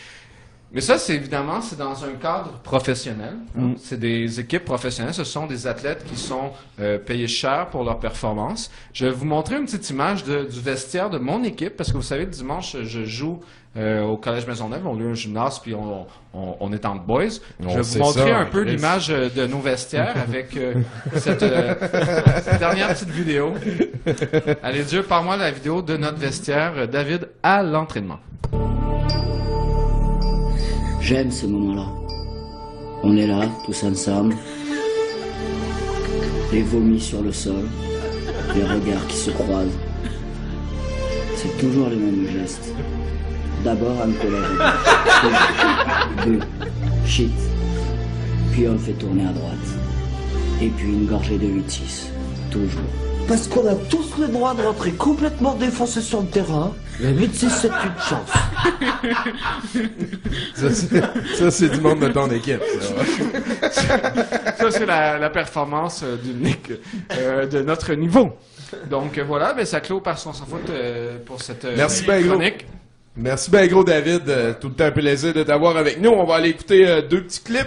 Mais ça, c'est évidemment, c'est dans un cadre professionnel. Mm. C'est des équipes professionnelles. Ce sont des athlètes qui sont euh, payés cher pour leur performance. Je vais vous montrer une petite image de- du vestiaire de mon équipe parce que vous savez, dimanche, je joue euh, au Collège Maisonneuve. On a un gymnase puis on, on, on est en boys. Je vais vous montrer ça, un peu l'image euh, de nos vestiaires avec euh, cette, cette dernière petite vidéo. Allez, Dieu, par moi la vidéo de notre vestiaire, David, à l'entraînement. J'aime ce moment-là. On est là, tous ensemble. Les vomis sur le sol, les regards qui se croisent. C'est toujours les mêmes gestes. D'abord un colère. Deux. Shit. Puis on fait tourner à droite. Et puis une gorgée de 8-6. Toujours. Parce qu'on a tous le droit de rentrer complètement défoncé sur le terrain. La 8-6, c'est une chance. Ça, c'est- ça, c'est du monde de ton équipe. ça. Ça, c'est la, la performance euh, d'une euh, de notre niveau. Donc euh, voilà, ben, ça clôt par son sans faute euh, pour cette euh, Merci bien gros. chronique. Merci bien gros, David. Euh, tout le temps un plaisir de t'avoir avec nous. On va aller écouter euh, deux petits clips.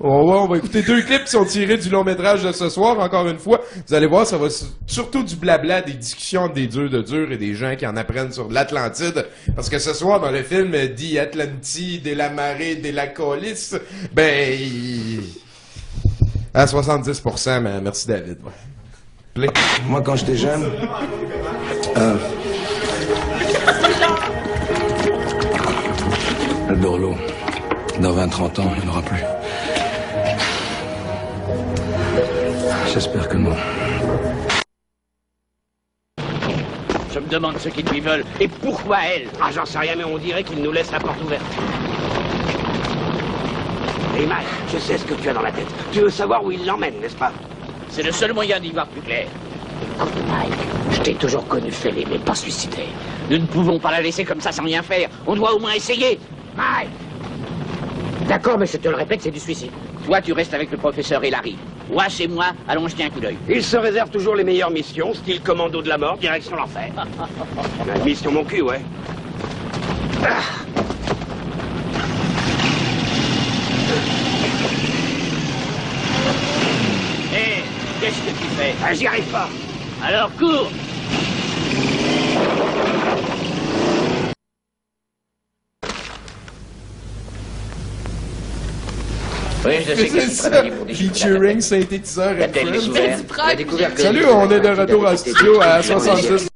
On va, on va écouter deux clips qui sont tirés du long métrage de ce soir, encore une fois. Vous allez voir, ça va surtout du blabla, des discussions des durs de durs et des gens qui en apprennent sur l'Atlantide. Parce que ce soir, dans le film dit Atlantide et la marée de la colis, ben, à 70%, mais merci David. ouais. Moi, quand j'étais jeune, euh, Le. Dans 20-30 ans, il n'y en aura plus. J'espère que non. Je me demande ce qu'ils lui veulent et pourquoi elle. Ah, j'en sais rien, mais on dirait qu'il nous laisse la porte ouverte. Et Mike, je sais ce que tu as dans la tête. Tu veux savoir où il l'emmène, n'est-ce pas? C'est le seul moyen d'y voir plus clair. Écoute, Mike, je t'ai toujours connu fêlé, mais pas suicidé. Nous ne pouvons pas la laisser comme ça sans rien faire. On doit au moins essayer. Mike D'accord, mais je te le répète, c'est du suicide. Toi, tu restes avec le professeur et Larry. Moi, chez moi, allons jeter un coup d'œil. Il se réserve toujours les meilleures missions, style commando de la mort, direction l'enfer. La mission mon cul, ouais. Ah. Hé, qu'est-ce que tu fais? Ah, J'y arrive pas. Alors cours Oui, je sais que C'est tu ça, travailles pour des featuring synthétiseur la découverte que Salut, on est de retour en studio à 70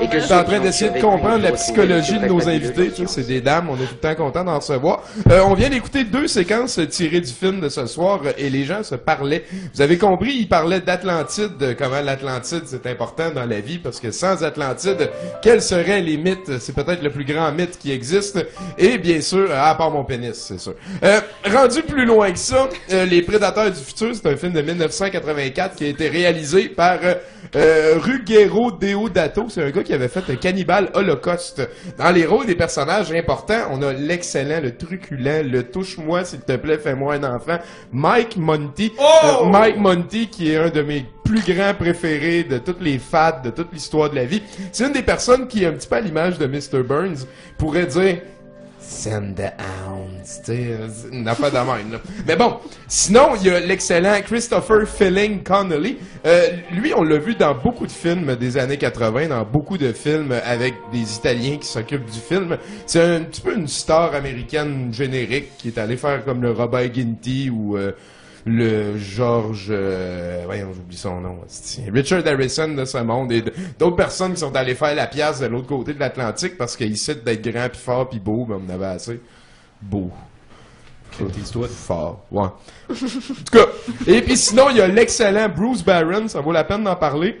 Et que Je suis en train d'essayer de comprendre la psychologie de nos invités. C'est des dames, on est tout le temps content d'en recevoir. Euh, on vient d'écouter deux séquences tirées du film de ce soir et les gens se parlaient. Vous avez compris, ils parlaient d'Atlantide, de comment l'Atlantide c'est important dans la vie parce que sans Atlantide, quels seraient les mythes? C'est peut-être le plus grand mythe qui existe. Et bien sûr, à part mon pénis, c'est sûr. Euh, rendu plus loin que ça, euh, Les Prédateurs du futur, c'est un film de 1984 qui a été réalisé par euh, euh, Ruggero Deodato. C'est un gars qui avait fait un Cannibal Holocaust. Dans les rôles des personnages importants, on a l'excellent, le truculent, le touche-moi s'il te plaît, fais-moi un enfant, Mike Monty. Euh, Mike Monty qui est un de mes plus grands préférés de toutes les fades, de toute l'histoire de la vie. C'est une des personnes qui, un petit peu à l'image de Mr. Burns, pourrait dire Send the hounds, une affaire de même, là. Mais bon, sinon, il y a l'excellent Christopher Filling Connolly. Euh, lui, on l'a vu dans beaucoup de films des années 80, dans beaucoup de films avec des Italiens qui s'occupent du film. C'est un petit peu une star américaine générique qui est allé faire comme le Robert Ginty ou euh, le George, euh, voyons, j'oublie son nom. Richard Harrison de ce monde et d'autres personnes qui sont allées faire la pièce de l'autre côté de l'Atlantique parce qu'ils citent d'être grand puis fort puis beau, ben on en avait assez. Beau. Clint Fort, ouais. En tout cas, et puis sinon, il y a l'excellent Bruce Barron, ça vaut la peine d'en parler.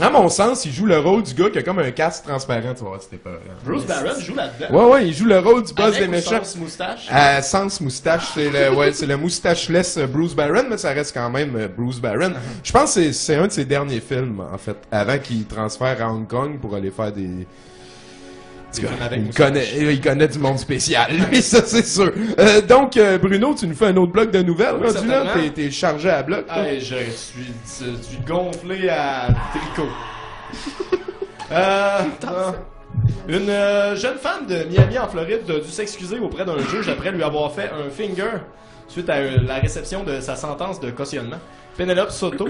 À mon sens, il joue le rôle du gars qui a comme un casque transparent, tu vois, c'était pas. Bruce Barron joue là-dedans. Ouais, ouais, il joue le rôle du boss Avec des méchants. sans moustache? Euh, sans moustache, c'est le, ouais, c'est le moustacheless Bruce Barron, mais ça reste quand même euh, Bruce Barron. Je pense que c'est- c'est un de ses derniers films, en fait, avant qu'il transfère à Hong Kong pour aller faire des... il, connaît, il connaît du monde spécial, lui, ça c'est sûr. Euh, donc, euh, Bruno, tu nous fais un autre bloc de nouvelles, Oui, rendu là? T'es- chargé à bloc, je suis, je suis gonflé à tricot. Euh. Une jeune femme de Miami en Floride a dû s'excuser auprès d'un juge après lui avoir fait un finger suite à la réception de sa sentence de cautionnement. Penelope Soto,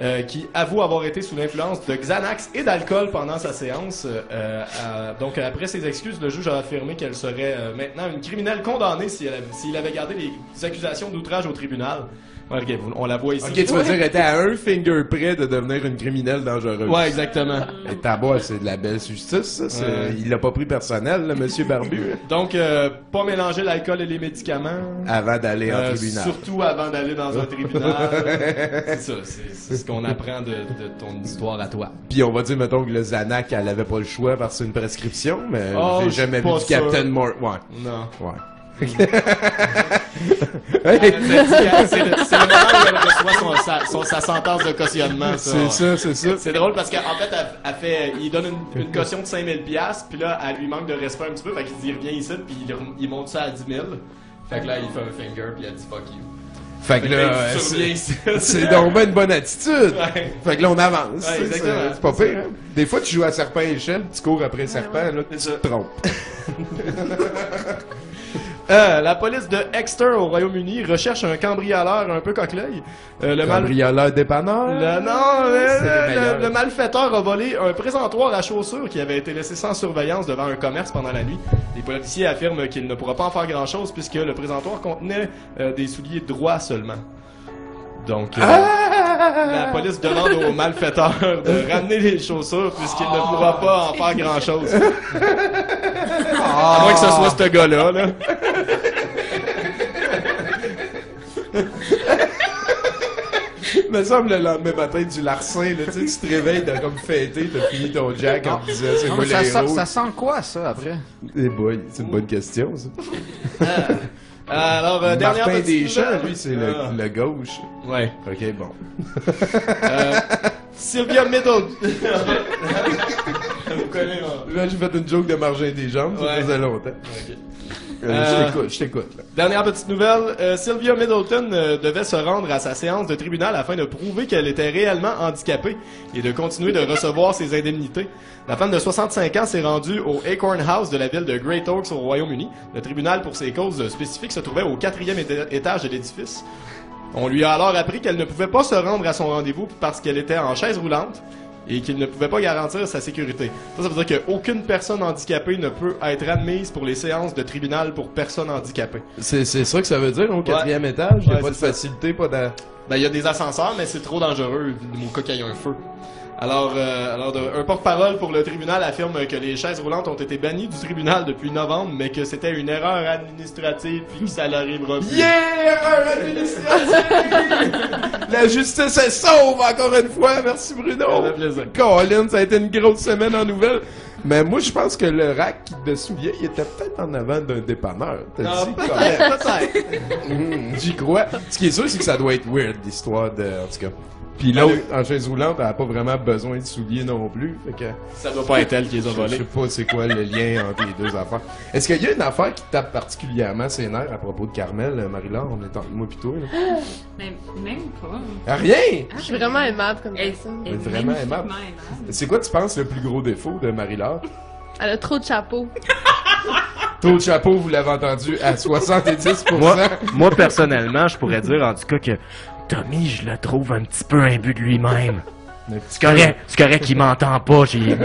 euh, qui avoue avoir été sous l'influence de Xanax et d'alcool pendant sa séance. euh, a- donc, après ses excuses, le juge a affirmé qu'elle serait euh, maintenant une criminelle condamnée si elle avait- s'il avait gardé les accusations d'outrage au tribunal. Ok, on la voit ici. Ok, tu veux dire, elle était à un finger près de devenir une criminelle dangereuse. Ouais, exactement. Et tabac, c'est de la belle justice, ça. Il l'a pas pris personnel, le monsieur Barbu, Donc, euh, pas mélanger l'alcool et les médicaments. avant d'aller en Euh, tribunal. Surtout avant d'aller dans un tribunal. c'est ça, c'est ce qu'on apprend de, de ton histoire à toi. Puis on va dire, mettons, que le Xanax, elle avait pas le choix parce que c'est une prescription, mais Oh, j'ai jamais vu. Captain Mort. Ouais. Non. Ouais. Euh, C'est c'est le, le moment où elle reçoit son, sa, son- sa sentence de cautionnement. C'est ça, c'est ça. C'est drôle parce qu'en fait, elle, elle fait, il donne une, une caution de 5000 pièces puis là, elle lui manque de respect un petit peu, fait qu'il dit reviens ici, puis il, monte ça à 10 000. Fait que là, il fait un finger, puis elle dit fuck you. Fait que là, euh, survient ici. c'est c'est donc ben une bonne attitude. Ouais. Fait que là, on avance. Ouais, C'est- pas pire. hein. Des fois, tu joues à serpent et échelle, tu cours après serpent, là, tu te trompes. Euh, la police de Exeter au Royaume-Uni recherche un cambrioleur un peu coqueleuil. Euh, le mal- Cambrioleur dépanneur? Le, non, le, les le- le malfaiteur a volé un présentoir à chaussures qui avait été laissé sans surveillance devant un commerce pendant la nuit. Les policiers affirment qu'il ne pourra pas en faire grand-chose puisque le présentoir contenait euh, des souliers droits seulement. Donc, euh, la police demande au malfaiteur de ramener les chaussures puisqu'il ne pourra pas en faire grand-chose. À moins que ce soit ce gars-là, là. me semble le lendemain matin du larcin, là, tu sais, tu te réveilles de comme fêter, t'as fini ton jack en disant c'est moi ça, sent, ça sent quoi, ça, après? Eh boy, c'est une bonne question, ça. Alors, euh, dernière Martin petite Deschamps, lui, c'est le, Ah. le gauche. Ouais. Ok, bon. Euh, Sylvia Middleton. Vous connaissez? Là, j'ai fait une joke de margin des jambes, ça Ouais. faisait longtemps. Ok. Euh, Euh, je t'écoute, je t'écoute. Dernière petite nouvelle, euh, Sylvia Middleton euh, devait se rendre à sa séance de tribunal afin de prouver qu'elle était réellement handicapée et de continuer de recevoir ses indemnités. La femme de 65 ans s'est rendue au Acorn House de la ville de Great Oaks au Royaume-Uni. Le tribunal pour ses causes spécifiques se trouvait au quatrième éta- étage de l'édifice. On lui a alors appris qu'elle ne pouvait pas se rendre à son rendez-vous parce qu'elle était en chaise roulante et qu'il ne pouvait pas garantir sa sécurité. Ça, ça veut dire qu'aucune personne handicapée ne peut être admise pour les séances de tribunal pour personnes handicapées. C'est, c'est ça que ça veut dire, au quatrième étage? Il n'y a Ouais, pas de ça. facilité, pas de... Ben, il y a des ascenseurs, mais c'est trop dangereux au cas qu'il y ait un feu. Alors, euh, alors de- un porte-parole pour le tribunal affirme que les chaises roulantes ont été bannies du tribunal depuis novembre, mais que c'était une erreur administrative puis que ça l'arrivera plus. Yeah! Erreur administrative! La justice est sauve encore une fois. Merci Bruno. Ça fait plaisir. Colin, ça a été une grosse semaine en nouvelles. Mais moi, je pense que le rack de souliers, il était peut-être en avant d'un dépanneur. T'as Ah, dit, peut-être. Hum, J'y crois. Ce qui est sûr, c'est que ça doit être weird, l'histoire de... En tout cas. Puis l'autre, en chaise roulante, elle a pas vraiment besoin de souliers non plus. Fait que... Ça doit pas être elle qui les a Je volés. sais pas c'est quoi le lien entre les deux affaires. Est-ce qu'il y a une affaire qui tape particulièrement ses nerfs à propos de Carmel, euh, Marie-Laure? On est entre moi pis toi, là. Mais même pas. Ah, rien! Je suis vraiment aimable comme personne. Elle est vraiment aimable. C'est quoi, tu penses, le plus gros défaut de Marie-Laure? Elle a trop de chapeaux. Taux de chapeau, vous l'avez entendu, à 70%. Moi, moi, personnellement, je pourrais dire en tout cas que Tommy, je le trouve un petit peu imbu de lui-même. C'est correct, c'est correct qu'il m'entend pas, j'ai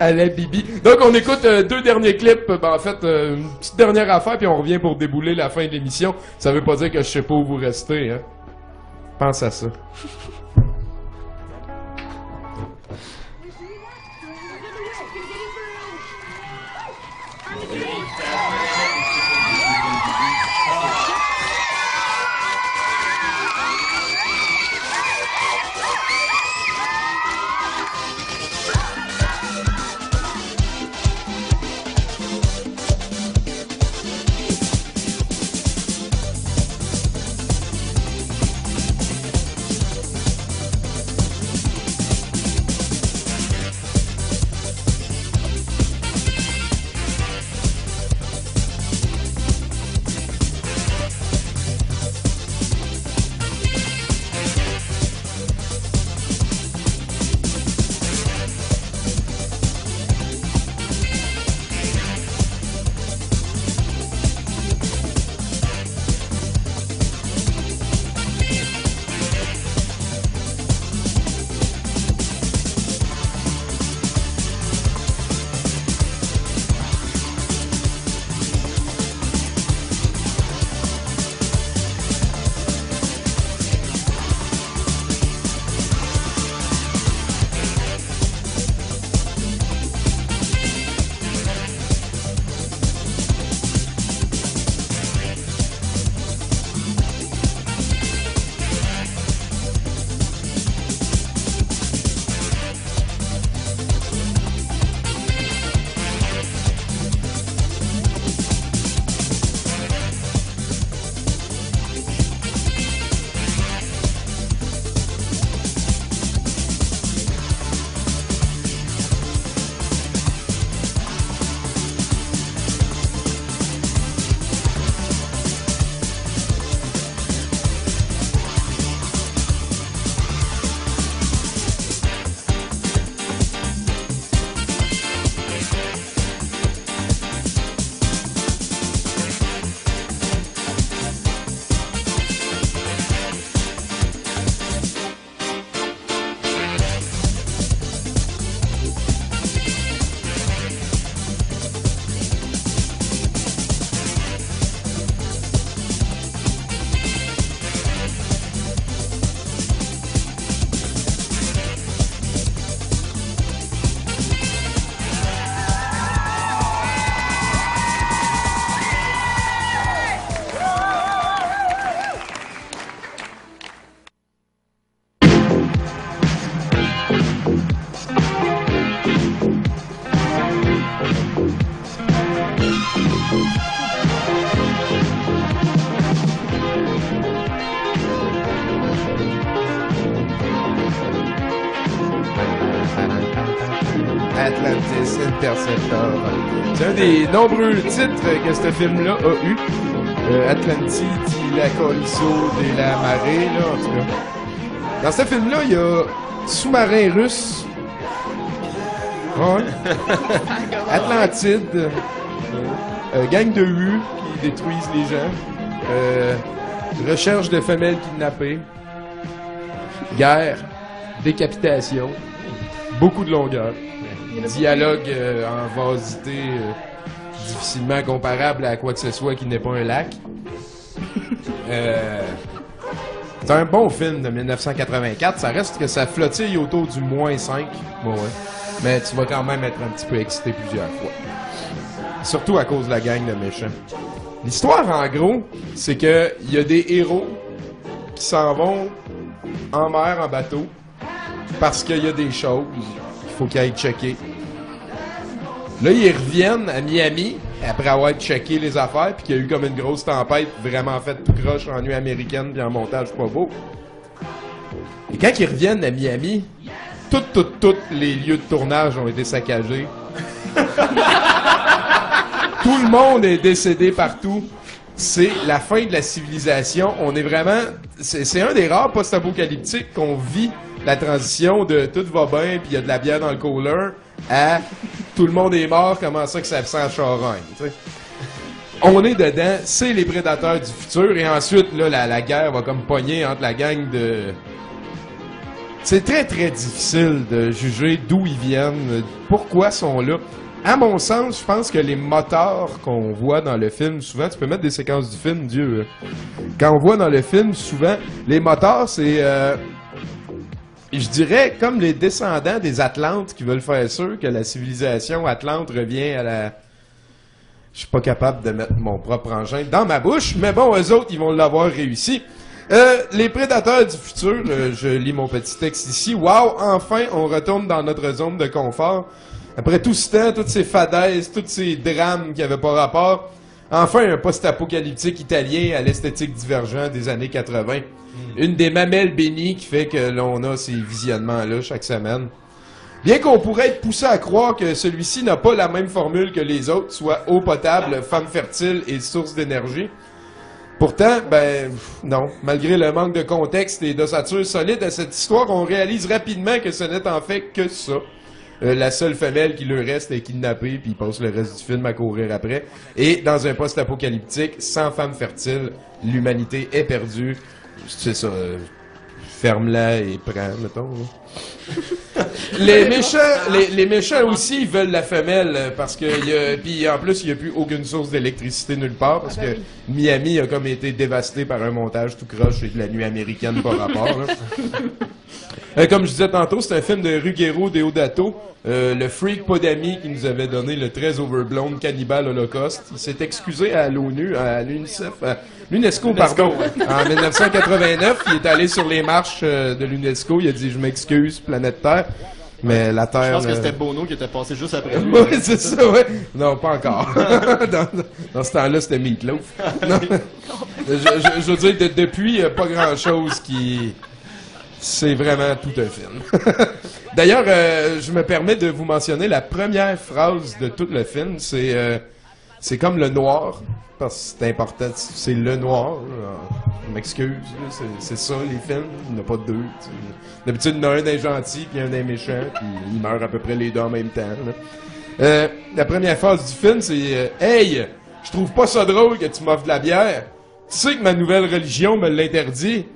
à la bibi. Donc, on écoute euh, deux derniers clips. Ben, en fait, euh, une petite dernière affaire, puis on revient pour débouler la fin de l'émission. Ça veut pas dire que je sais pas où vous restez, hein. Pense à ça. Nombreux titres que ce film-là a eu. Euh, Atlantide, la Colisso, de la marée, là, en tout cas. Dans ce film-là, il y a sous-marin russe. Ouais. Atlantide. Euh, gang de U qui détruisent les gens. Euh, recherche de femelles kidnappées. Guerre. Décapitation. Beaucoup de longueur. Dialogue euh, en vasité euh, difficilement comparable à quoi que ce soit qui n'est pas un lac. Euh, c'est un bon film de 1984. Ça reste que ça flottille autour du moins 5. Bon, ouais. Mais tu vas quand même être un petit peu excité plusieurs fois. Surtout à cause de la gang de méchants. L'histoire, en gros, c'est que il y a des héros qui s'en vont en mer, en bateau, parce qu'il y a des choses qu'il faut qu'ils aillent checker. Là, ils reviennent à Miami après avoir checké les affaires, puis qu'il y a eu comme une grosse tempête vraiment faite tout croche en nuit américaine, puis en montage pas beau. Et quand ils reviennent à Miami, tous, tous, tous les lieux de tournage ont été saccagés. Tout le monde est décédé partout. C'est la fin de la civilisation. On est vraiment. C'est c'est un des rares post-apocalyptiques qu'on vit la transition de tout va bien, puis il y a de la bière dans le cooler, à tout le monde est mort, comment ça que ça sent charogne, tu sais? On est dedans, c'est les prédateurs du futur, et ensuite, là, la, guerre va comme pogner entre la gang de. C'est très très difficile de juger d'où ils viennent, pourquoi sont là. À mon sens, je pense que les moteurs qu'on voit dans le film, souvent, tu peux mettre des séquences du film, Dieu. euh, Quand on voit dans le film, souvent, les moteurs, c'est, euh, je dirais, comme les descendants des Atlantes qui veulent faire sûr que la civilisation Atlante revient à la. Je suis pas capable de mettre mon propre engin dans ma bouche, mais bon, eux autres, ils vont l'avoir réussi. Euh, les prédateurs du futur, euh, je lis mon petit texte ici. Wow, enfin, on retourne dans notre zone de confort. Après tout ce temps, toutes ces fadaises, tous ces drames qui avaient pas rapport, enfin un post-apocalyptique italien à l'esthétique divergente des années 80. Une des mamelles bénies qui fait que l'on a ces visionnements-là chaque semaine. Bien qu'on pourrait être poussé à croire que celui-ci n'a pas la même formule que les autres, soit eau potable, femme fertile et source d'énergie. Pourtant, ben, non. Malgré le manque de contexte et d'ossature solide à cette histoire, on réalise rapidement que ce n'est en fait que ça. Euh, la seule femelle qui leur reste est kidnappée, puis il passe le reste du film à courir après. Et dans un post-apocalyptique, sans femme fertile, l'humanité est perdue. C'est ça. euh, Ferme-la et prends, mettons. là. Les méchants, les, les méchants aussi ils veulent la femelle euh, parce que il y a, puis en plus il n'y a plus aucune source d'électricité nulle part parce que Miami a comme été dévasté par un montage tout croche et de la nuit américaine par rapport. là. Euh, comme je disais tantôt, c'est un film de Ruggero Deodato, euh, le freak pas d'amis qui nous avait donné le très overblown Cannibal Holocaust. Il s'est excusé à l'ONU, à l'UNICEF, à l'UNESCO, pardon, en 1989. Il est allé sur les marches euh, de l'UNESCO. Il a dit, je m'excuse, planète Terre. Mais la Terre... Je pense que ne- c'était Bono qui était passé juste après lui. oui, c'est ça, ouais. Non, pas encore. dans, dans ce temps-là, c'était Meatloaf. Non. je, je- je veux dire, de- depuis, il y a pas grand-chose qui... C'est vraiment tout un film. D'ailleurs, euh, je me permets de vous mentionner la première phrase de tout le film. C'est euh, c'est comme le noir, parce que c'est important. C'est le noir. là. Je m'excuse, c'est- ça les films. Il n'y en a pas deux. D'habitude, il y en a un des gentils puis un des méchants, puis ils meurent à peu près les deux en même temps. Euh, la première phrase du film, c'est euh, Hey, je trouve pas ça drôle que tu m'offres de la bière. Tu sais que ma nouvelle religion me l'interdit.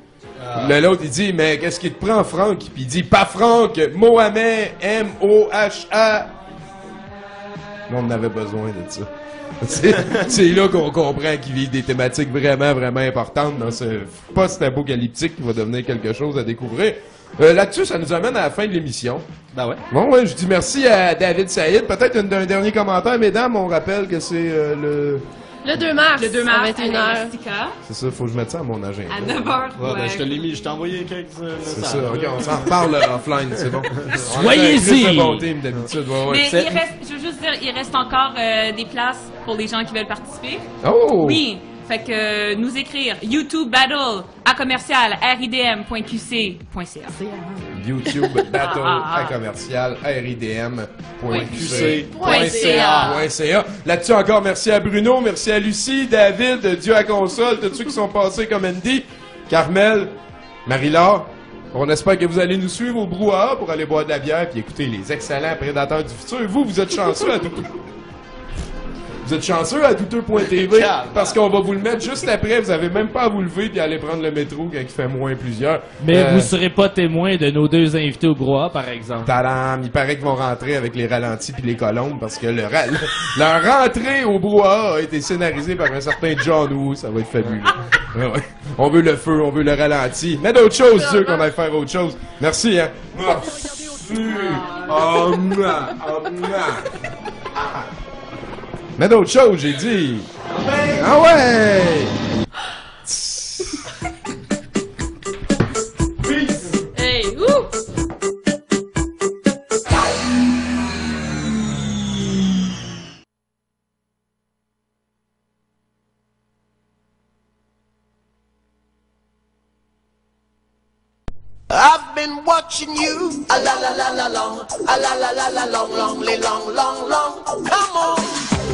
Le l'autre, il dit, mais qu'est-ce qui te prend, Franck? Puis il dit, pas Franck, Mohamed, M-O-H-A. On en avait besoin de ça. C'est là qu'on comprend qu'il vit des thématiques vraiment, vraiment importantes dans ce post-apocalyptique qui va devenir quelque chose à découvrir. Euh, Là-dessus, ça nous amène à la fin de l'émission. Ben ouais. Bon, ouais, je dis merci à David Saïd. Peut-être un, un dernier commentaire, mesdames. On rappelle que c'est euh, le... Le 2 mars. Le 2 mars, à à 21h. l'Elastica, C'est ça, faut que je mette ça à mon agenda. à 9h. Ouais, ben, je te l'ai mis, je t'ai envoyé quelques euh, C'est ça, ok, on s'en reparle euh, offline, c'est bon. Soyez-y! Bon team d'habitude, ouais, ouais. Mais il reste, je veux juste dire, il reste encore euh, des places pour les gens qui veulent participer. Oh! Oui. Fait que euh, nous écrire YouTube Battle à commercial ridm.qc.ca. YouTube ah, Battle ah, ah. à commercial ridm.qc.ca. Là-dessus encore, merci à Bruno, merci à Lucie, David, Dieu à console, tous ceux qui sont passés comme Andy, Carmel, Marie-Laure. On espère que vous allez nous suivre au brouhaha pour aller boire de la bière puis écouter les excellents prédateurs du futur. Vous, vous êtes chanceux à tout. Vous êtes chanceux à douteux.tv parce qu'on va vous le mettre juste après. Vous avez même pas à vous lever puis aller prendre le métro quand il fait moins plusieurs. Mais euh... vous serez pas témoin de nos deux invités au brouhaha, par exemple. Tadam! Il paraît qu'ils vont rentrer avec les ralentis puis les colombes parce que leur rentrée au brouhaha a été scénarisée par un certain John Woo. Ça va être fabuleux. on veut le feu, on veut le ralenti. Mais d'autres choses, sûr qu'on aille faire autre chose. Merci, hein? Merci. Oh, man. Oh, man. Mais d'autres choses, j'ai dit. Ah ouais! Hey, ouh! I've been watching you. A la la la la long, a la la la la long, long, long, long, long, long. Come on.